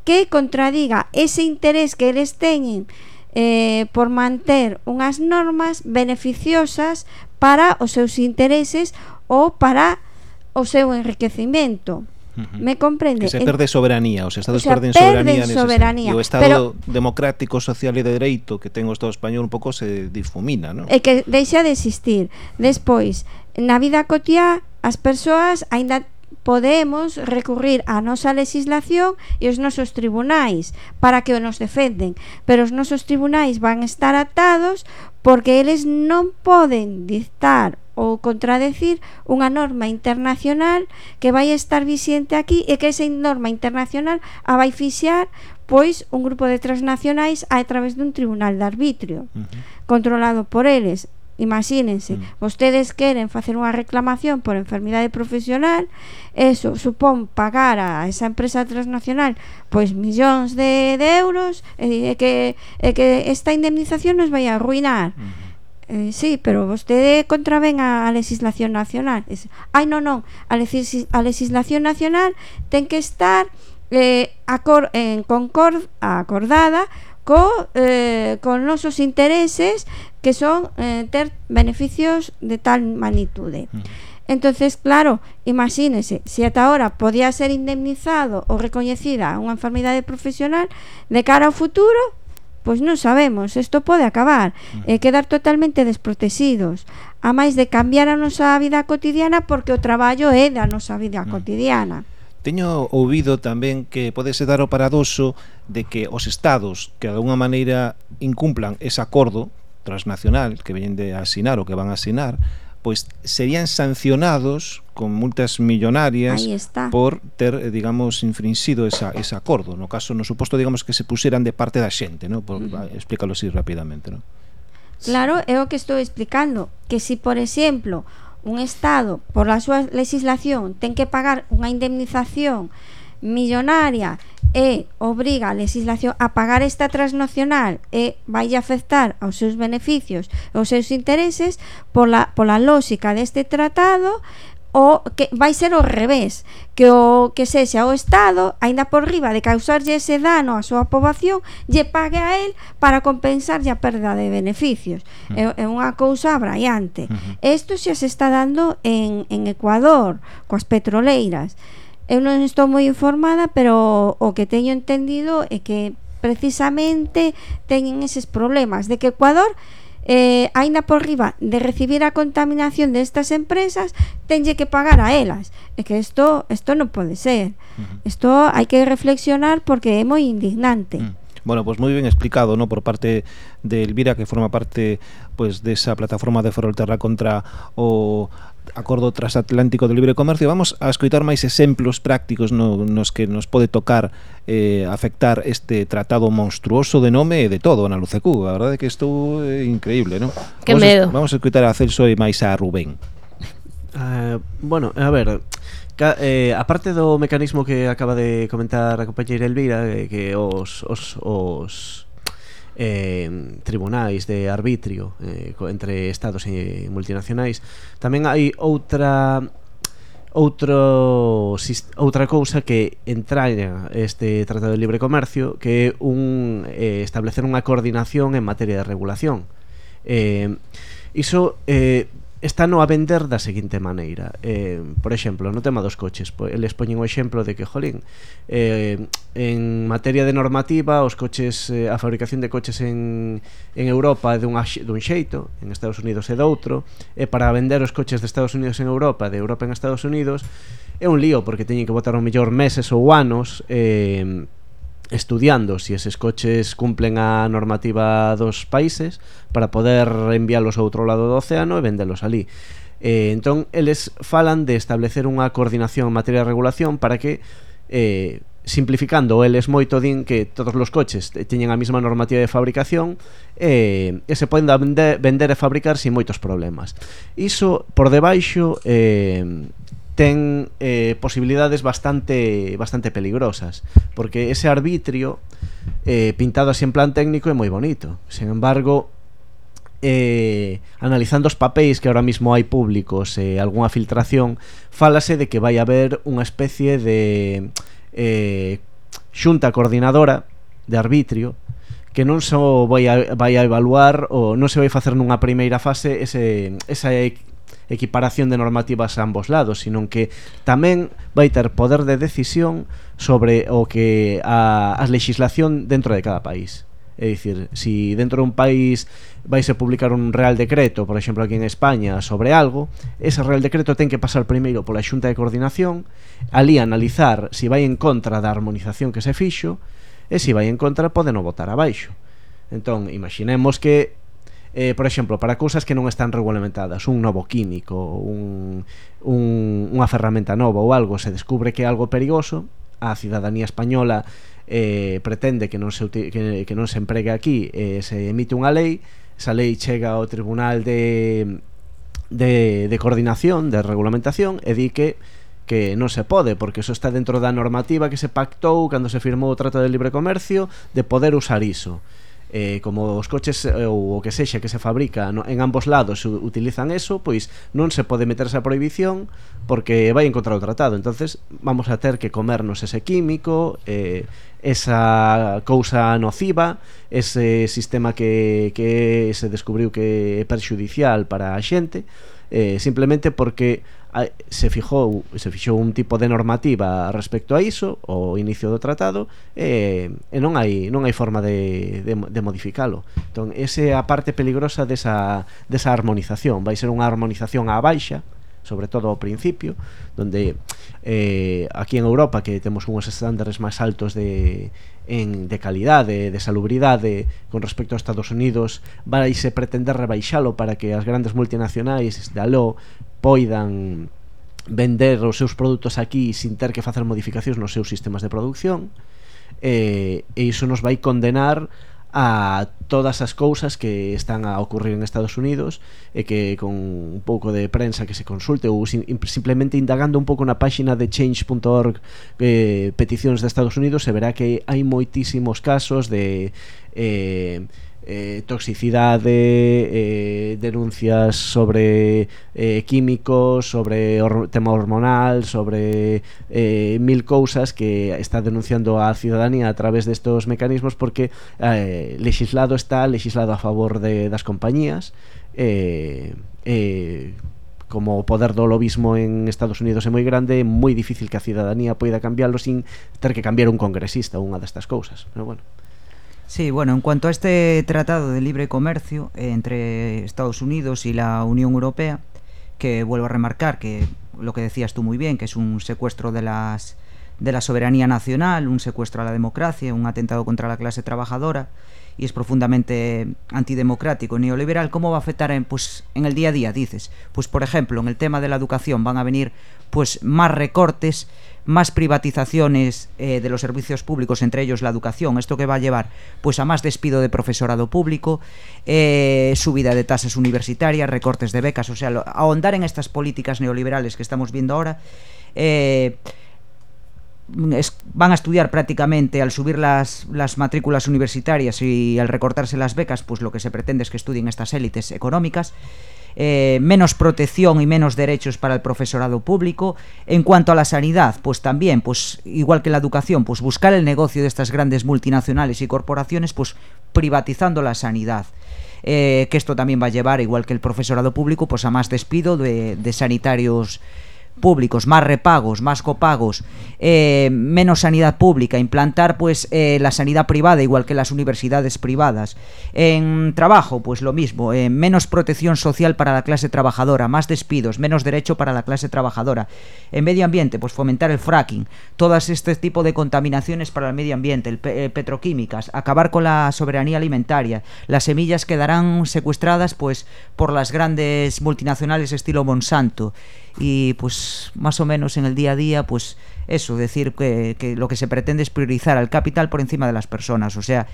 que contradiga ese interés que eles teñen eh, por manter unhas normas beneficiosas para os seus intereses ou para o seu enriquecimento. Uh -huh. Me comprende.
Que se perde soberanía, os Estados
o sea,
perden soberanía,
soberanía.
E o Estado
pero,
democrático, social e de dereito que ten o Estado español un pouco se difumina, non?
E que deixa de existir. Despois, na vida cotiá as persoas aínda podemos recurrir á nosa legislación e os nosos tribunais para que nos defenden, pero os nosos tribunais van estar atados porque eles non poden dictar ou contradecir unha norma internacional que vai estar vixente aquí e que esa norma internacional a vai fixar pois un grupo de transnacionais a través dun tribunal de arbitrio uh -huh. controlado por eles Imagínense, mm. vostedes queren facer unha reclamación por enfermidade profesional, eso supón pagar a esa empresa transnacional pois millóns de, de euros e, e que e que esta indemnización nos vai a arruinar. Mm. Eh, sí, pero vostede contraven a, a legislación nacional. Es, ai, non, non, a, legis, a legislación nacional ten que estar eh, acor, en concord, acordada co, eh, con nosos intereses que son eh, ter beneficios de tal magnitude. Mm. Entonces, claro, imagínese, se ata ahora podía ser indemnizado ou recoñecida unha enfermidade profesional de cara ao futuro, pois non sabemos, isto pode acabar mm. e eh, quedar totalmente desprotegidos a máis de cambiar a nosa vida cotidiana porque o traballo é da nosa vida mm. cotidiana.
Teño ouvido tamén que podese dar o paradoxo de que os estados que de alguna maneira incumplan ese acordo transnacional que veñen de asinar ou que van a asinar pois serían sancionados con multas millonarias por ter, eh, digamos, infringido esa, ese acordo. No caso, no suposto, digamos, que se puseran de parte da xente, ¿no? Por, uh eh, -huh. Explícalo así rapidamente, ¿no?
Claro, é o que estou explicando, que si, por exemplo, un Estado, por a súa legislación, ten que pagar unha indemnización millonaria e obriga a legislación a pagar esta transnacional e vai afectar aos seus beneficios aos seus intereses pola, pola lógica deste tratado o que vai ser o revés, que o que sexa o Estado, aínda por riba de causarlle ese dano á súa poboación, lle pague a él para compensarlle a perda de beneficios. Uh -huh. É, é unha cousa abraiante. Isto uh -huh. xa se está dando en, en Ecuador, coas petroleiras. Eu non estou moi informada, pero o que teño entendido é que precisamente teñen eses problemas de que Ecuador eh, aínda por riba de recibir a contaminación destas empresas, tenlle que pagar a elas. É que isto isto non pode ser. Isto hai que reflexionar porque é moi indignante.
mm. Bueno, pues moi ben explicado, ¿no? Por parte de Elvira que forma parte pues desa plataforma de Ferrolterra contra o acordo transatlántico do libre comercio vamos a escoitar máis exemplos prácticos no, nos que nos pode tocar eh, afectar este tratado monstruoso de nome e de todo na Lucecú a verdade é que isto é eh, increíble non?
Que
vamos,
medo.
vamos a escoitar a Celso e máis a Rubén
Uh, bueno, a ver ca, eh, Aparte do mecanismo que acaba de comentar a compañeira Elvira eh, Que os, os, os eh, tribunais de arbitrio eh, entre estados e multinacionais. Tamén hai outra outro outra cousa que entraña este Tratado de Libre Comercio que é un eh, establecer unha coordinación en materia de regulación. Eh, iso eh, está no a vender da seguinte maneira. Eh, por exemplo, no tema dos coches po, eles poñen o exemplo de que, jolín eh, en materia de normativa os coches, eh, a fabricación de coches en, en Europa é dun, dun xeito en Estados Unidos é doutro e para vender os coches de Estados Unidos en Europa de Europa en Estados Unidos é un lío porque teñen que botar o mellor meses ou anos eh, estudiando se si eses coches cumplen a normativa dos países para poder enviálos a outro lado do océano e vendelos ali. Eh, entón, eles falan de establecer unha coordinación en materia de regulación para que eh, simplificando eles moito din que todos os coches teñen a mesma normativa de fabricación e, e se poden vender, vender e fabricar sin moitos problemas. Iso por debaixo eh, ten eh, posibilidades bastante bastante peligrosas, porque ese arbitrio eh, pintado así en plan técnico é moi bonito. sin embargo, eh, analizando os papéis que ahora mismo hai públicos e eh, algunha filtración, falase de que vai haber unha especie de eh, xunta coordinadora de arbitrio que non só vai a, vai a evaluar ou non se vai facer nunha primeira fase ese, esa equiparación de normativas a ambos lados, senón que tamén vai ter poder de decisión sobre o que a, a legislación dentro de cada país. É dicir, si dentro dun país vais a publicar un real decreto, por exemplo, aquí en España, sobre algo, ese real decreto ten que pasar primeiro pola xunta de coordinación, ali analizar se si vai en contra da harmonización que se fixo, e se si vai en contra pode non votar abaixo. Entón, imaginemos que eh, por exemplo, para cousas que non están regulamentadas, un novo químico, un, un, unha ferramenta nova ou algo, se descubre que é algo perigoso, a cidadanía española eh, pretende que non se, que, que non se empregue aquí, eh, se emite unha lei, esa lei chega ao Tribunal de, de, de Coordinación, de Regulamentación, e di que que non se pode, porque eso está dentro da normativa que se pactou cando se firmou o Trato de Libre Comercio de poder usar iso eh, como os coches eh, ou o que sexa que se fabrica no, en ambos lados utilizan eso, pois non se pode meter esa prohibición porque vai en contra do tratado. Entonces vamos a ter que comernos ese químico, eh, esa cousa nociva, ese sistema que, que se descubriu que é perxudicial para a xente, eh, simplemente porque se fijou se fixou un tipo de normativa respecto a iso o inicio do tratado e, e non hai non hai forma de, de, de modificalo. Entón ese é a parte peligrosa desa, desa armonización. Vai ser unha armonización á baixa sobre todo ao principio, donde eh, aquí en Europa que temos unhos estándares máis altos de, en, de calidade, de salubridade con respecto aos Estados Unidos vai se pretender rebaixalo para que as grandes multinacionais da LO poidan vender os seus produtos aquí sin ter que facer modificacións nos seus sistemas de produción e, e iso nos vai condenar a todas as cousas que están a ocurrir en Estados Unidos e que con un pouco de prensa que se consulte ou sim simplemente indagando un pouco na páxina de change.org eh, peticións de Estados Unidos se verá que hai moitísimos casos de eh, eh, toxicidade, eh, denuncias sobre eh, químicos, sobre or tema hormonal, sobre eh, mil cousas que está denunciando a ciudadanía a través destos mecanismos porque eh, legislado está legislado a favor de, das compañías eh, eh, como o poder do lobismo en Estados Unidos é moi grande, é moi difícil que a cidadanía poida cambiálo sin ter que cambiar un congresista ou unha destas cousas. Pero bueno.
Sí, bueno, en cuanto a este tratado de libre comercio entre Estados Unidos y la Unión Europea, que vuelvo a remarcar que lo que decías tú muy bien, que es un secuestro de las de la soberanía nacional, un secuestro a la democracia, un atentado contra la clase trabajadora y es profundamente antidemocrático, neoliberal, ¿cómo va a afectar en, pues, en el día a día? Dices, pues por ejemplo, en el tema de la educación van a venir pues más recortes, más privatizaciones eh, de los servicios públicos, entre ellos la educación. ¿Esto que va a llevar? Pues a más despido de profesorado público, eh, subida de tasas universitarias, recortes de becas, o sea, ahondar en estas políticas neoliberales que estamos viendo ahora. Eh, van a estudiar prácticamente al subir las, las matrículas universitarias y al recortarse las becas, pues lo que se pretende es que estudien estas élites económicas. Eh, menos protección y menos derechos para el profesorado público. En cuanto a la sanidad, pues también, pues igual que la educación, pues buscar el negocio de estas grandes multinacionales y corporaciones, pues privatizando la sanidad. Eh, que esto también va a llevar, igual que el profesorado público, pues a más despido de, de sanitarios públicos, más repagos, más copagos, eh, menos sanidad pública, implantar pues eh, la sanidad privada igual que las universidades privadas. En trabajo, pues lo mismo, eh, menos protección social para la clase trabajadora, más despidos, menos derecho para la clase trabajadora. En medio ambiente, pues fomentar el fracking, todas este tipo de contaminaciones para el medio ambiente, el pe- petroquímicas, acabar con la soberanía alimentaria. Las semillas quedarán secuestradas pues por las grandes multinacionales estilo Monsanto y pues más o menos en el día a día pues eso, decir que, que lo que se pretende es priorizar al capital por encima de las personas, o sea,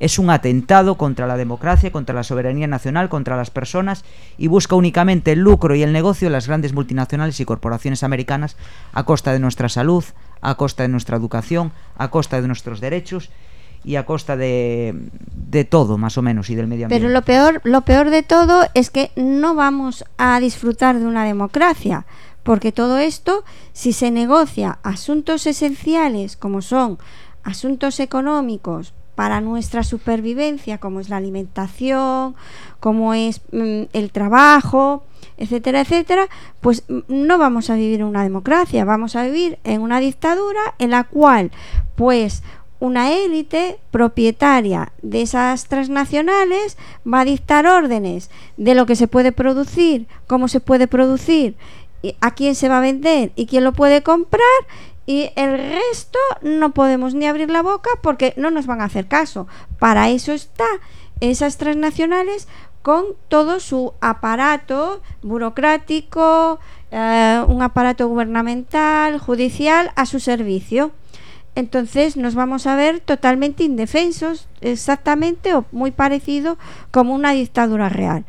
es un atentado contra la democracia, contra la soberanía nacional, contra las personas y busca únicamente el lucro y el negocio de las grandes multinacionales y corporaciones americanas a costa de nuestra salud, a costa de nuestra educación, a costa de nuestros derechos y a costa de, de todo, más o menos, y del medio ambiente.
Pero lo peor, lo peor de todo es que no vamos a disfrutar de una democracia, porque todo esto, si se negocia asuntos esenciales como son asuntos económicos para nuestra supervivencia, como es la alimentación, como es mm, el trabajo, etcétera, etcétera, pues no vamos a vivir en una democracia, vamos a vivir en una dictadura en la cual, pues, una élite propietaria de esas transnacionales va a dictar órdenes de lo que se puede producir, cómo se puede producir, a quién se va a vender y quién lo puede comprar y el resto no podemos ni abrir la boca porque no nos van a hacer caso. Para eso está esas transnacionales con todo su aparato burocrático, eh, un aparato gubernamental, judicial a su servicio. Entonces nos vamos a ver totalmente indefensos, exactamente o muy parecido como una dictadura real.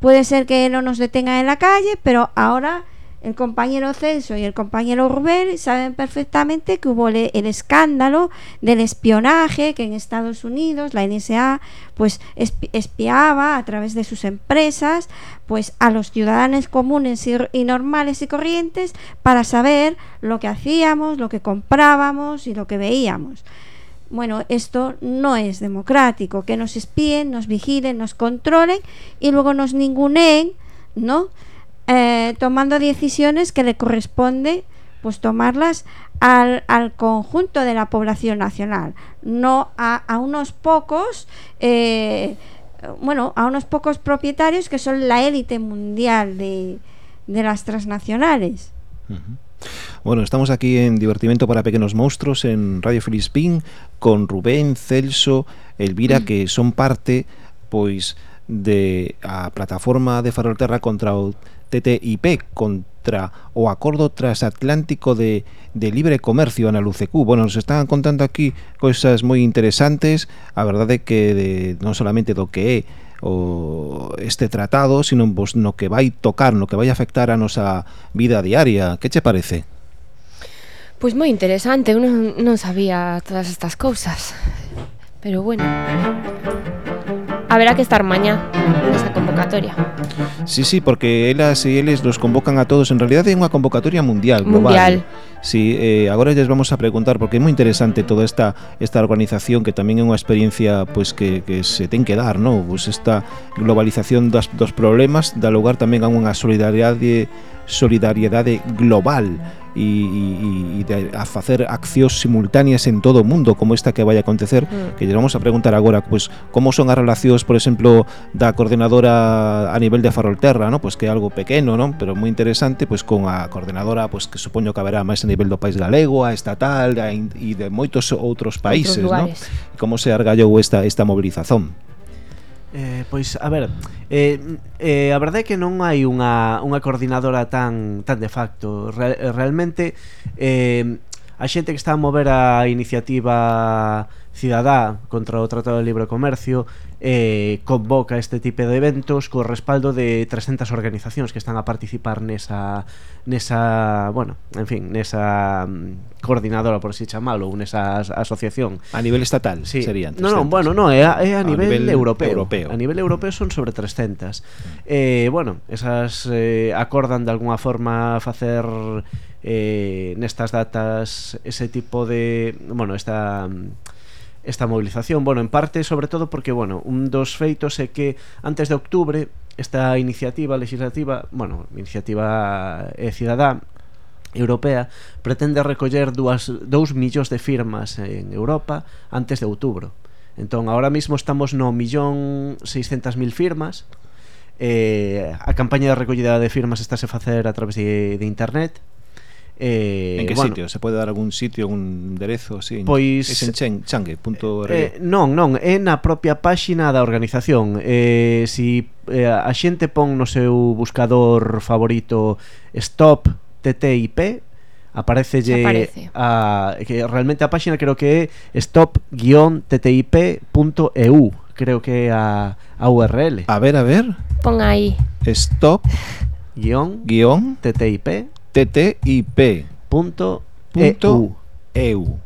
Puede ser que no nos detengan en la calle, pero ahora el compañero Celso y el compañero Rubén saben perfectamente que hubo el escándalo del espionaje que en Estados Unidos la NSA pues espi- espiaba a través de sus empresas pues a los ciudadanos comunes y, y normales y corrientes para saber lo que hacíamos, lo que comprábamos y lo que veíamos. Bueno, esto no es democrático, que nos espíen, nos vigilen, nos controlen y luego nos ninguneen, ¿no? Eh, tomando decisiones que le corresponde pues tomarlas al, al conjunto de la población nacional, no a, a unos pocos, eh, bueno, a unos pocos propietarios que son la élite mundial de, de las transnacionales.
Bueno, estamos aquí en Divertimento para Pequenos Monstruos en Radio Filispín con Rubén, Celso, Elvira que son parte pois de a plataforma de Farolterra contra o TTIP contra o Acordo Transatlántico de, de Libre Comercio na Lucecu. Bueno, nos están contando aquí cousas moi interesantes, a verdade que de, non solamente do que é o este tratado, sino vos no que vai tocar, no que vai afectar a nosa vida diaria. Que che parece?
Pois moi interesante, eu non, non sabía todas estas cousas. Pero bueno haberá que estar mañá nesa convocatoria.
Sí, sí, porque elas e eles nos convocan a todos. En realidad é unha convocatoria mundial, global.
Mundial.
Sí, eh, agora lles vamos a preguntar, porque é moi interesante toda esta esta organización, que tamén é unha experiencia pois que, que se ten que dar, non? Pois esta globalización das, dos problemas dá lugar tamén a unha solidariedade solidariedade global e, e, e de, a facer accións simultáneas en todo o mundo como esta que vai acontecer
mm.
que lle vamos a preguntar agora pois como son as relacións por exemplo da coordenadora a nivel de Farolterra no? pois que é algo pequeno non? pero moi interesante pois con a coordenadora pois que supoño que haberá máis a nivel do país galego a estatal e de moitos outros países outros
lugares. no?
como se argallou esta, esta movilización
Eh, pois, a ver, eh, eh, a verdade é que non hai unha, unha coordinadora tan, tan de facto. Re, realmente, eh, a xente que está a mover a iniciativa cidadá contra o Tratado de Libre Comercio eh, convoca este tipo de eventos co respaldo de 300 organizacións que están a participar nesa nesa, bueno, en fin, nesa mm, coordinadora por así chamalo, ou nesa as asociación.
A nivel estatal
sí.
serían
300. No,
no,
bueno, no, é a, é a,
a
nivel,
nivel
europeo.
europeo.
A nivel europeo son sobre 300. Mm. Eh, bueno, esas eh, acordan de alguna forma facer eh, nestas datas ese tipo de, bueno, esta mm, esta movilización, bueno, en parte sobre todo porque, bueno, un dos feitos é que antes de octubre esta iniciativa legislativa, bueno, iniciativa eh, cidadá europea pretende recoller dúas, dous millóns de firmas en Europa antes de outubro. Entón, ahora mismo estamos no millón 600.000 firmas, eh, a campaña de recollida de firmas estáse facer a través de, de internet, Eh,
en que
bueno,
sitio? Se pode dar algún sitio, algún enderezo? Sí,
pois,
é en chen, changue.org
eh, eh, Non, non, é na propia páxina da organización eh, Si eh, a xente pon no seu buscador favorito Stop TTIP Aparecelle
Aparece.
a, que realmente a páxina creo que é stop-ttip.eu Creo que é a, a URL
A ver, a ver
Pon aí
Stop
Guión,
guión
TTIP
ttip.eu.
Punto EU.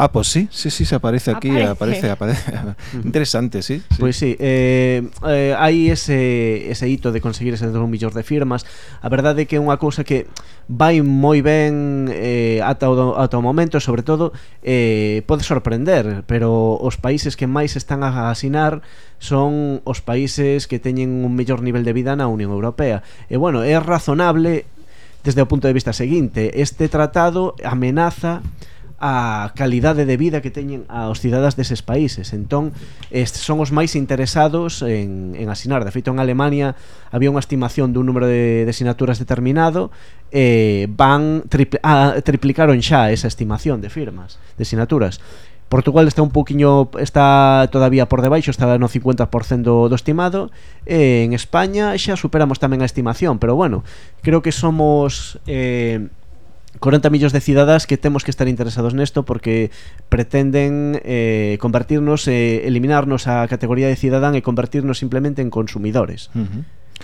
Ah, pues sí, sí, sí, se aparece aquí,
aparece,
aparece. aparece. Interesante, sí, sí.
Pois sí, eh, eh, hai ese, ese hito de conseguir ese 2 millóns de firmas. A verdade é que é unha cousa que vai moi ben eh, ata, o, ata o momento, sobre todo, eh, pode sorprender, pero os países que máis están a asinar son os países que teñen un mellor nivel de vida na Unión Europea. E bueno, é razonable desde o punto de vista seguinte. Este tratado amenaza a calidade de vida que teñen aos cidadas deses países. Entón, estes son os máis interesados en, en asinar. De feito, en Alemania había unha estimación dun número de, de sinaturas determinado e eh, van tripl ah, triplicaron xa esa estimación de firmas, de sinaturas. Portugal está un poquinho está todavía por debaixo, está no 50% do, do estimado. Eh, en España xa superamos tamén a estimación, pero bueno, creo que somos eh 40 millóns de cidadáns que temos que estar interesados nesto porque pretenden eh, convertirnos, eh, eliminarnos a categoría de cidadán e convertirnos simplemente en consumidores.
Uh -huh.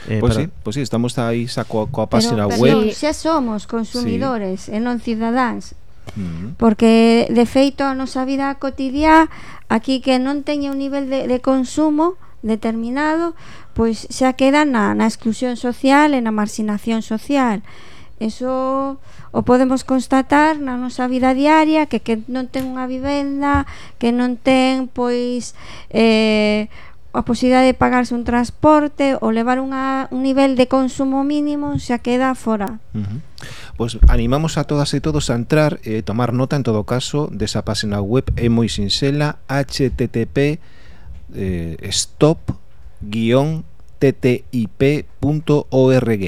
Eh,
pois
pues pero...
sí, pois pues sí, estamos aí xa coa, coa página
pero,
web.
Pero xa somos consumidores sí. e non cidadáns.
Mm -hmm.
Porque de feito a nosa vida cotidiá aquí que non teña un nivel de, de consumo determinado, pois xa queda na, na exclusión social e na marxinación social. Eso o podemos constatar na nosa vida diaria que que non ten unha vivenda, que non ten pois eh, a posibilidade de pagarse un transporte ou levar unha, un nivel de consumo mínimo xa queda fora.
Uh -huh. Pois animamos a todas e todos a entrar e eh, tomar nota en todo caso desa página web é moi sinxela http eh, stop-ttip.org.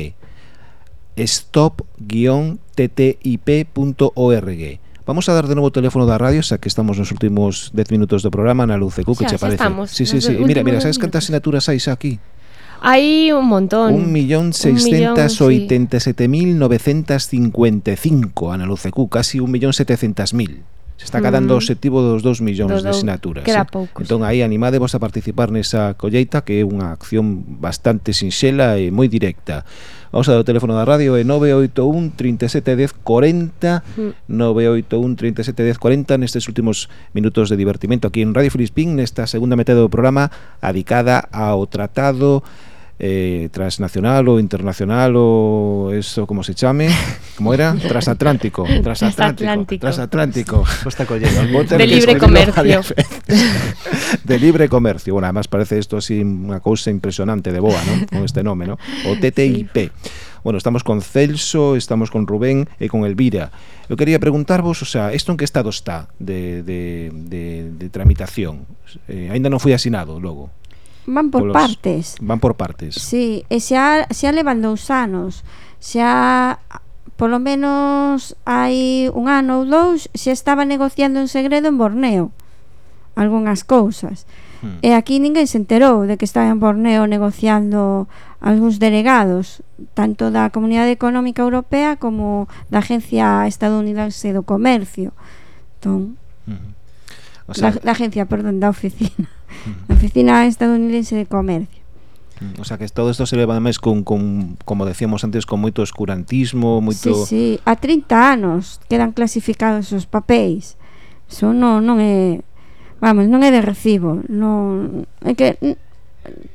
stop-ttip.org. Vamos a dar de nuevo teléfono de la radio, ya que estamos en los últimos 10 minutos de programa, Ana
Luz,
¿qué
o
sea,
te
sí, sí, sí. Mira, mira, ¿sabes cuántas asignaturas hay aquí?
Hay un montón.
1.687.955, Ana Lucecu, casi 1.700.000. Se está cadando
mm.
o obxectivo dos 2 millóns de sinaturas.
Queda
eh?
pouco.
Entón aí animadevos a participar nesa colleita que é unha acción bastante sinxela e moi directa. Vamos a dar o teléfono da radio é 981-3710-40, mm. 981-3710-40, nestes últimos minutos de divertimento aquí en Radio Filispín nesta segunda metade do programa adicada ao tratado eh, transnacional o internacional o eso como se chame, como era? Transatlántico, transatlántico,
transatlántico.
transatlántico.
de libre comercio.
de libre comercio. Bueno, además parece isto así unha cousa impresionante de boa, ¿no? Con este nome, ¿no? O TTIP. Sí. Bueno, estamos con Celso, estamos con Rubén e con Elvira. Eu quería preguntarvos, o sea, isto en que estado está de, de, de, de tramitación? Eh, ainda non foi asinado logo
van por
polos,
partes.
Van por partes.
Sí, e xa, xa levan dous anos. Xa polo menos hai un ano ou dous xa estaba negociando en segredo en Borneo algunhas cousas
hmm.
e aquí ninguén se enterou de que estaba en Borneo negociando algúns delegados tanto da Comunidade Económica Europea como da Agencia Estadounidense do Comercio entón,
O sea,
la, la agencia, perdón, da oficina. Uh oficina estadounidense de comercio.
O sea que todo isto se leva ademais con, con como decíamos antes con moito escurantismo, moito
Sí, sí, a 30 anos quedan clasificados os papéis. Eso non non é vamos, non é de recibo, non é que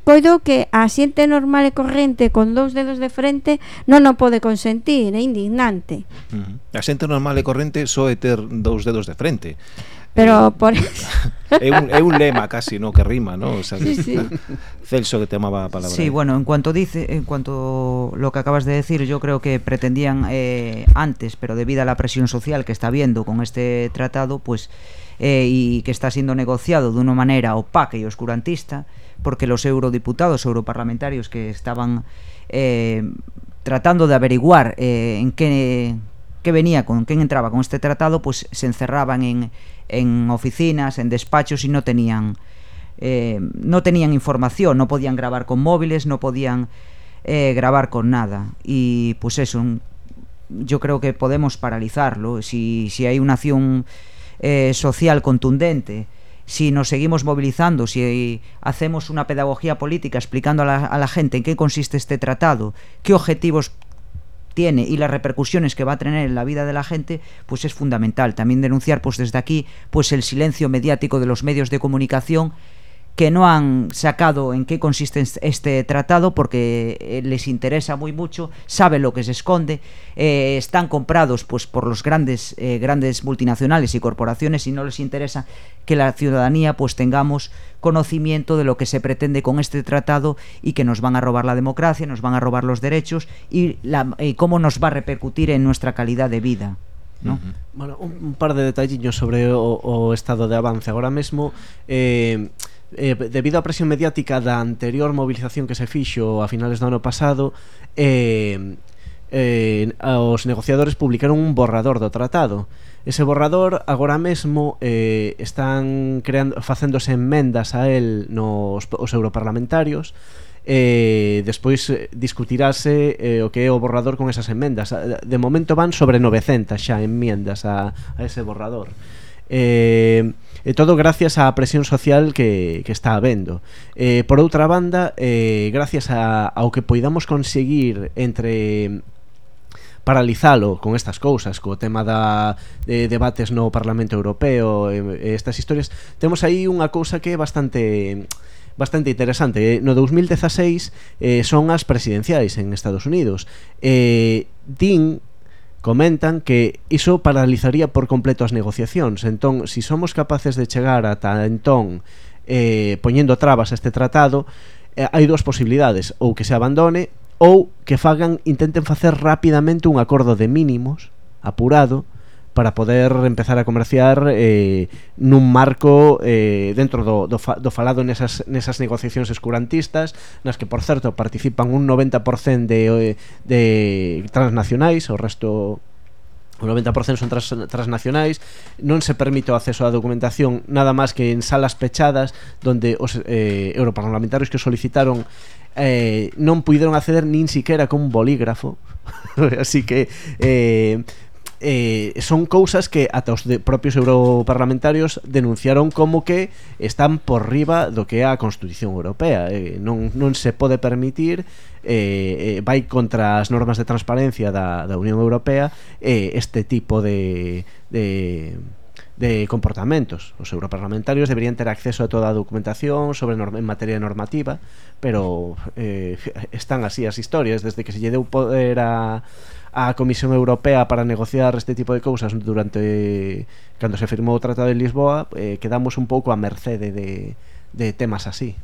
coido que a xente normal e corrente con dous dedos de frente non o pode consentir, é indignante.
Uh -huh. A xente normal e corrente só é ter dous dedos de frente.
Pero por
é un, é un lema casi, no que rima, ¿no? O sea,
sí, sí.
Celso que te amaba a palabra.
Sí, ¿eh? bueno, en cuanto dice, en cuanto lo que acabas de decir, yo creo que pretendían eh, antes, pero debido a la presión social que está habiendo con este tratado, pues eh, y que está siendo negociado de una manera opaca y oscurantista, porque los eurodiputados, europarlamentarios que estaban eh, tratando de averiguar eh, en qué qué venía, con quién entraba con este tratado, pues se encerraban en, en oficinas, en despachos y no tenían eh, no tenían información, no podían grabar con móviles, no podían eh, grabar con nada. Y pues eso, yo creo que podemos paralizarlo. Si, si hay una acción eh, social contundente, si nos seguimos movilizando, si hacemos una pedagogía política explicando a la gente en qué consiste este tratado, qué objetivos tiene y las repercusiones que va a tener en la vida de la gente, pues es fundamental. También denunciar pues desde aquí pues el silencio mediático de los medios de comunicación que no han sacado en qué consiste este tratado porque eh, les interesa muy mucho, saben lo que se esconde, eh, están comprados pues por los grandes eh, grandes multinacionales y corporaciones y no les interesa que la ciudadanía pues tengamos conocimiento de lo que se pretende con este tratado y que nos van a robar la democracia, nos van a robar los derechos y, la, y cómo nos va a repercutir en nuestra calidad de vida. ¿no? Uh -huh.
Bueno, un, un, par de detalliños sobre o, o estado de avance. Ahora mesmo eh, eh, debido á presión mediática da anterior movilización que se fixo a finales do ano pasado eh, eh, os negociadores publicaron un borrador do tratado. Ese borrador agora mesmo eh, están creando, facéndose enmendas a el nos os europarlamentarios eh, despois eh, discutirase eh, o que é o borrador con esas enmendas. De momento van sobre 900 xa enmiendas a, a ese borrador. Eh, E todo gracias á presión social que, que está habendo. Eh, por outra banda, eh, gracias a, ao que poidamos conseguir entre paralizalo con estas cousas, co tema da de debates no Parlamento Europeo, e, estas historias, temos aí unha cousa que é bastante bastante interesante. No 2016 eh, son as presidenciais en Estados Unidos. Eh, din Comentan que iso paralizaría por completo as negociacións, entón, se si somos capaces de chegar ata entón eh, poñendo trabas a este tratado, eh, hai dúas posibilidades, ou que se abandone ou que fagan intenten facer rapidamente un acordo de mínimos apurado para poder empezar a comerciar eh, nun marco eh, dentro do, do, fa, do falado nesas, nesas negociacións escurantistas nas que, por certo, participan un 90% de, eh, de transnacionais o resto o 90% son tras, transnacionais. Non se permite o acceso á documentación nada máis que en salas pechadas donde os eh, europarlamentarios que solicitaron eh, non puideron acceder nin siquiera con un bolígrafo. Así que eh, eh, son cousas que ata os de propios europarlamentarios denunciaron como que están por riba do que é a Constitución Europea eh, non, non se pode permitir eh, eh, vai contra as normas de transparencia da, da Unión Europea eh, este tipo de, de de comportamentos. Os europarlamentarios deberían ter acceso a toda a documentación sobre norma, en materia normativa, pero eh, están así as historias desde que se lle deu poder a a Comisión Europea para negociar este tipo de cousas durante cando se firmou o Tratado de Lisboa, eh, quedamos un pouco a mercede de, de temas así.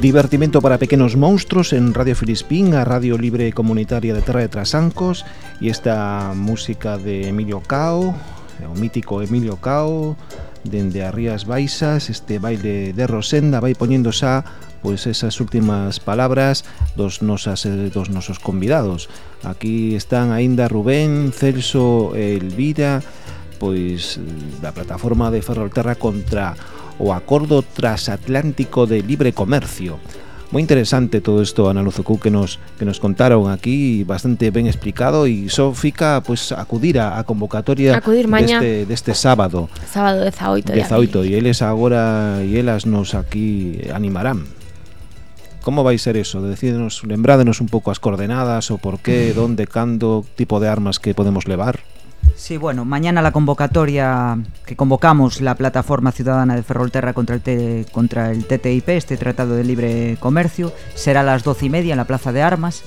Divertimento para pequenos monstruos en Radio Filispín, a Radio Libre Comunitaria de Terra de Trasancos e esta música de Emilio Cao, o mítico Emilio Cao, dende a Rías Baixas, este baile de Rosenda vai poñendo xa pois esas últimas palabras dos nosas eh, dos nosos convidados. Aquí están aínda Rubén, Celso e Elvira, pois da plataforma de Ferrolterra contra o Acordo Transatlántico de Libre Comercio. Moi interesante todo isto, Ana Luzucú, que nos, que nos contaron aquí, bastante ben explicado, e só fica pues, acudir á convocatoria
acudir
deste, deste sábado.
Sábado 18 de
18, e eles agora, e elas nos aquí animarán. Como vai ser eso? Decídenos, lembrádenos un pouco as coordenadas, o porqué, mm. donde, cando, tipo de armas que podemos levar.
Sí, bueno, mañana la convocatoria que convocamos la plataforma ciudadana de Ferrolterra contra el, T- contra el TTIP, este Tratado de Libre Comercio, será a las doce y media en la Plaza de Armas.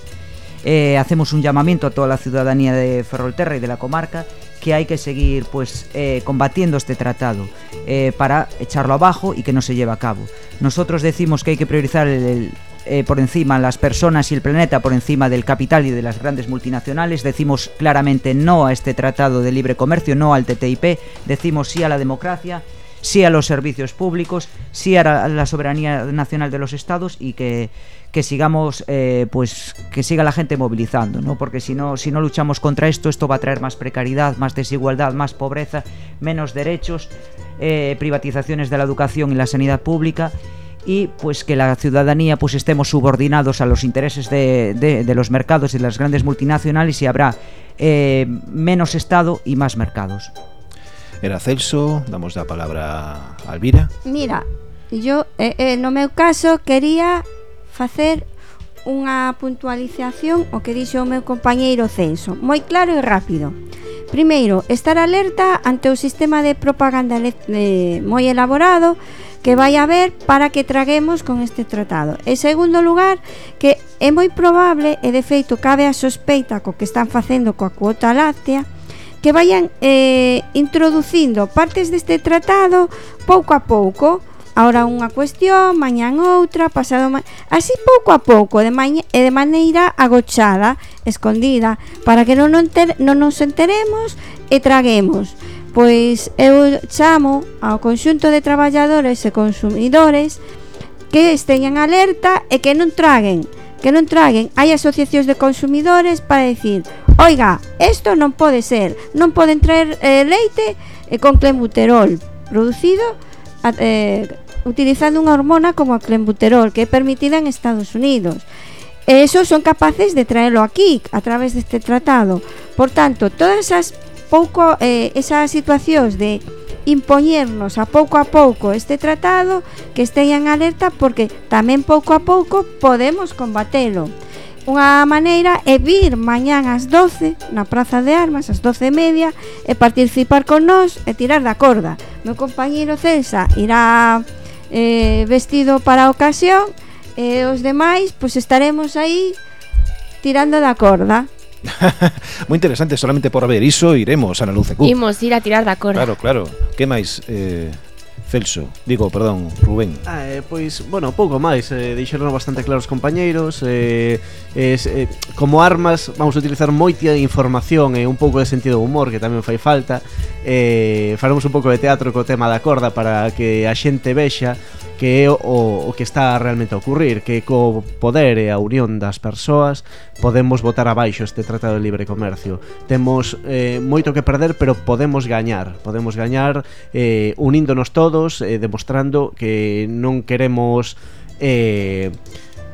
Eh, hacemos un llamamiento a toda la ciudadanía de Ferrolterra y de la comarca que hay que seguir pues eh, combatiendo este tratado eh, para echarlo abajo y que no se lleve a cabo. Nosotros decimos que hay que priorizar el- el, eh, por encima las personas y el planeta por encima del capital y de las grandes multinacionales. Decimos claramente no a este tratado de libre comercio, no al TTIP. Decimos sí a la democracia, sí a los servicios públicos, sí a la- soberanía nacional de los estados y que, que sigamos, eh, pues que siga la gente movilizando, ¿no? Porque si no, si no luchamos contra esto, esto va a traer más precariedad, más desigualdad, más pobreza, menos derechos, eh, privatizaciones de la educación y la sanidad pública y pues que la ciudadanía pues estemos subordinados a los intereses de, de, de los mercados y de las grandes multinacionales y habrá eh, menos Estado y más mercados.
Era Celso, damos la palabra a Alvira.
Mira, yo eh, eh, no meu caso quería facer unha puntualización o que dixo o meu compañeiro Celso, moi claro e rápido. Primeiro, estar alerta ante o sistema de propaganda eh, moi elaborado que vai haber para que traguemos con este tratado. E segundo lugar, que é moi probable e de feito cabe a sospeita co que están facendo coa cuota láctea que vayan eh, introducindo partes deste tratado pouco a pouco, Ahora unha cuestión, mañán outra, pasado ma... así pouco a pouco, de maña... e de maneira agochada, escondida, para que non, non, ter... non nos enteremos e traguemos. Pois eu chamo ao conxunto de traballadores e consumidores que esteñan alerta e que non traguen que non traguen. Hai asociacións de consumidores para dicir oiga, isto non pode ser non poden traer eh, leite eh, con clenbuterol producido a, eh, utilizando unha hormona como a clenbuterol que é permitida en Estados Unidos e esos son capaces de traerlo aquí a través deste tratado. Por tanto, todas as pouco eh, esas situacións de impoñernos a pouco a pouco este tratado que estean alerta porque tamén pouco a pouco podemos combatelo. Unha maneira é vir mañán ás 12 na Praza de Armas, ás 12 e media, e participar con nós e tirar da corda. Meu compañero Celsa irá eh, vestido para a ocasión e os demais pois estaremos aí tirando da corda.
moi interesante, solamente por ver iso iremos a na Luce Cup.
Imos ir a tirar da corda.
Claro, claro. Que máis eh, Celso, digo, perdón, Rubén.
Ah, eh, pois, bueno, pouco máis, eh, Deixeron bastante claros os compañeiros, eh, es, eh, como armas vamos a utilizar moita información e eh, un pouco de sentido do humor que tamén fai falta. Eh, faremos un pouco de teatro co tema da corda para que a xente vexa que é o, o que está realmente a ocurrir, que co poder e a unión das persoas podemos botar abaixo este Tratado de Libre Comercio. Temos eh, moito que perder, pero podemos gañar. Podemos gañar eh, uníndonos todos, eh, demostrando que non queremos... Eh,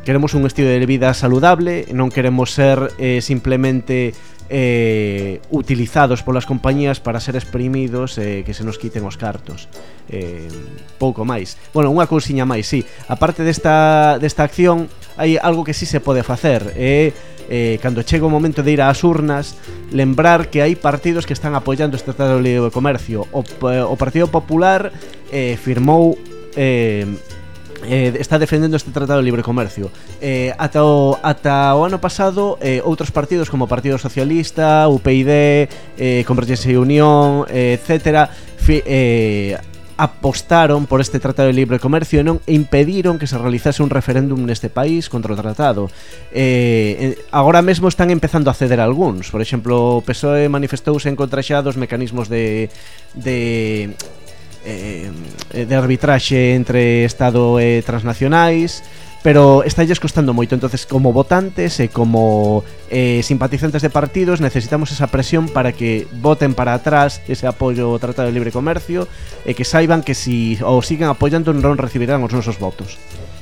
queremos un estilo de vida saludable, non queremos ser eh, simplemente eh, utilizados polas compañías para ser exprimidos eh, que se nos quiten os cartos. Eh, pouco máis. Bueno, unha cousiña máis, sí aparte desta, desta acción hai algo que sí se pode facer é eh, eh, cando chega o momento de ir ás urnas lembrar que hai partidos que están apoiando este Tratado de Libre de Comercio. O, eh, o Partido Popular eh, firmou eh, eh, está defendendo este tratado de libre comercio. Eh, ata, o, ata o ano pasado, eh, outros partidos como o Partido Socialista, UPyD, eh, Convergencia e Unión, eh, etc., fi, eh, apostaron por este Tratado de Libre Comercio e non impediron que se realizase un referéndum neste país contra o tratado. Eh, agora mesmo están empezando a ceder a algúns. Por exemplo, o PSOE manifestouse en contra xa dos mecanismos de, de eh, de arbitraxe entre Estado e transnacionais pero estalles costando moito. Entonces como votantes e como eh, simpatizantes de partidos necesitamos esa presión para que voten para atrás ese apoio ao Tratado de Libre Comercio e que saiban que si o sigan apoyando non recibirán os nosos votos.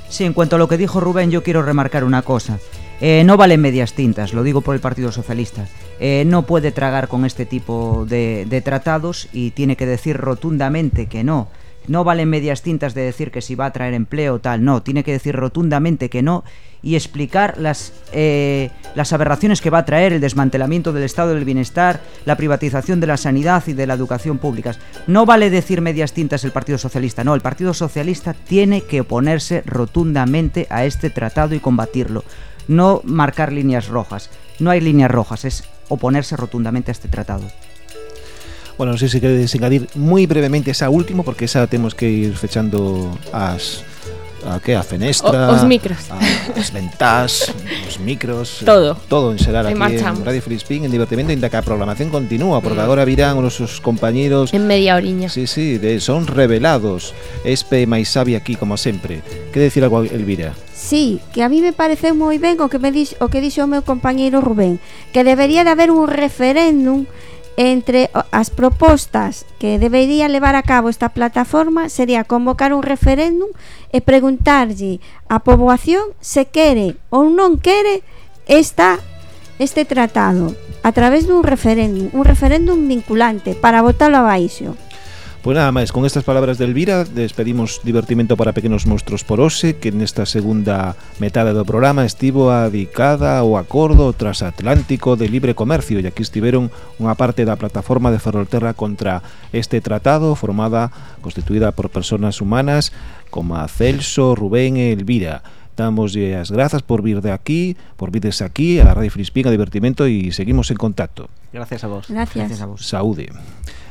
Si, sí, en cuanto a lo que dijo Rubén yo quiero remarcar una cosa. Eh, no valen medias tintas, lo digo por el Partido Socialista. Eh, no puede tragar con este tipo de, tratados y tiene que decir rotundamente que no. No valen medias tintas de decir que si va a traer empleo tal, no, tiene que decir rotundamente que no y explicar las, eh, las aberraciones que va a traer el desmantelamiento del estado del bienestar, la privatización de la sanidad y de la educación públicas. No vale decir medias tintas el Partido Socialista, no, el Partido Socialista tiene que oponerse rotundamente a este tratado y combatirlo, no marcar líneas rojas. No hay líneas rojas, es oponerse rotundamente a este tratado.
Bueno, non sei se queredes engadir moi brevemente esa último porque esa temos que ir fechando as a que a fenestra,
o, os micros, ah,
a, as ventás, os micros,
todo,
todo en
Serar
aquí
marchamos.
en Radio Filispín, en divertimento, inda que a programación continúa, porque mm. agora virán os nosos compañeros
en media oriña.
Sí, sí, de, son revelados. Espe máis sabe aquí como sempre. Que decir algo Elvira?
Sí, que a mí me parece moi ben o que me dix, o que dixo o meu compañeiro Rubén, que debería de haber un referéndum Entre as propostas que debería levar a cabo esta plataforma sería convocar un referéndum e preguntarlle á poboación se quere ou non quere esta, este tratado a través dun referéndum, un referéndum vinculante para votarlo abaixo.
Pois pues nada máis, con estas palabras de Elvira despedimos divertimento para pequenos monstruos por hoxe que nesta segunda metade do programa estivo adicada ao acordo transatlántico de libre comercio e aquí estiveron unha parte da plataforma de Ferrolterra contra este tratado formada, constituída por personas humanas como a Celso, Rubén e Elvira damos as grazas por vir de aquí, por virdes aquí a Radio Frispín a divertimento e seguimos en contacto.
Gracias a vos.
Gracias,
Gracias a vos.
Saúde.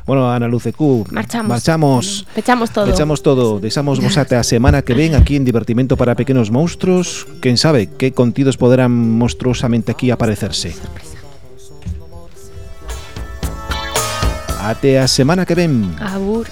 Bueno, Ana Lucecu,
marchamos.
marchamos.
Pechamos todo.
Pechamos todo. Deixamos vos ata a semana que ven aquí en Divertimento para Pequenos Monstruos. Quen sabe que contidos poderán monstruosamente aquí aparecerse. Sorpresa. Até a semana que ven.
Abur.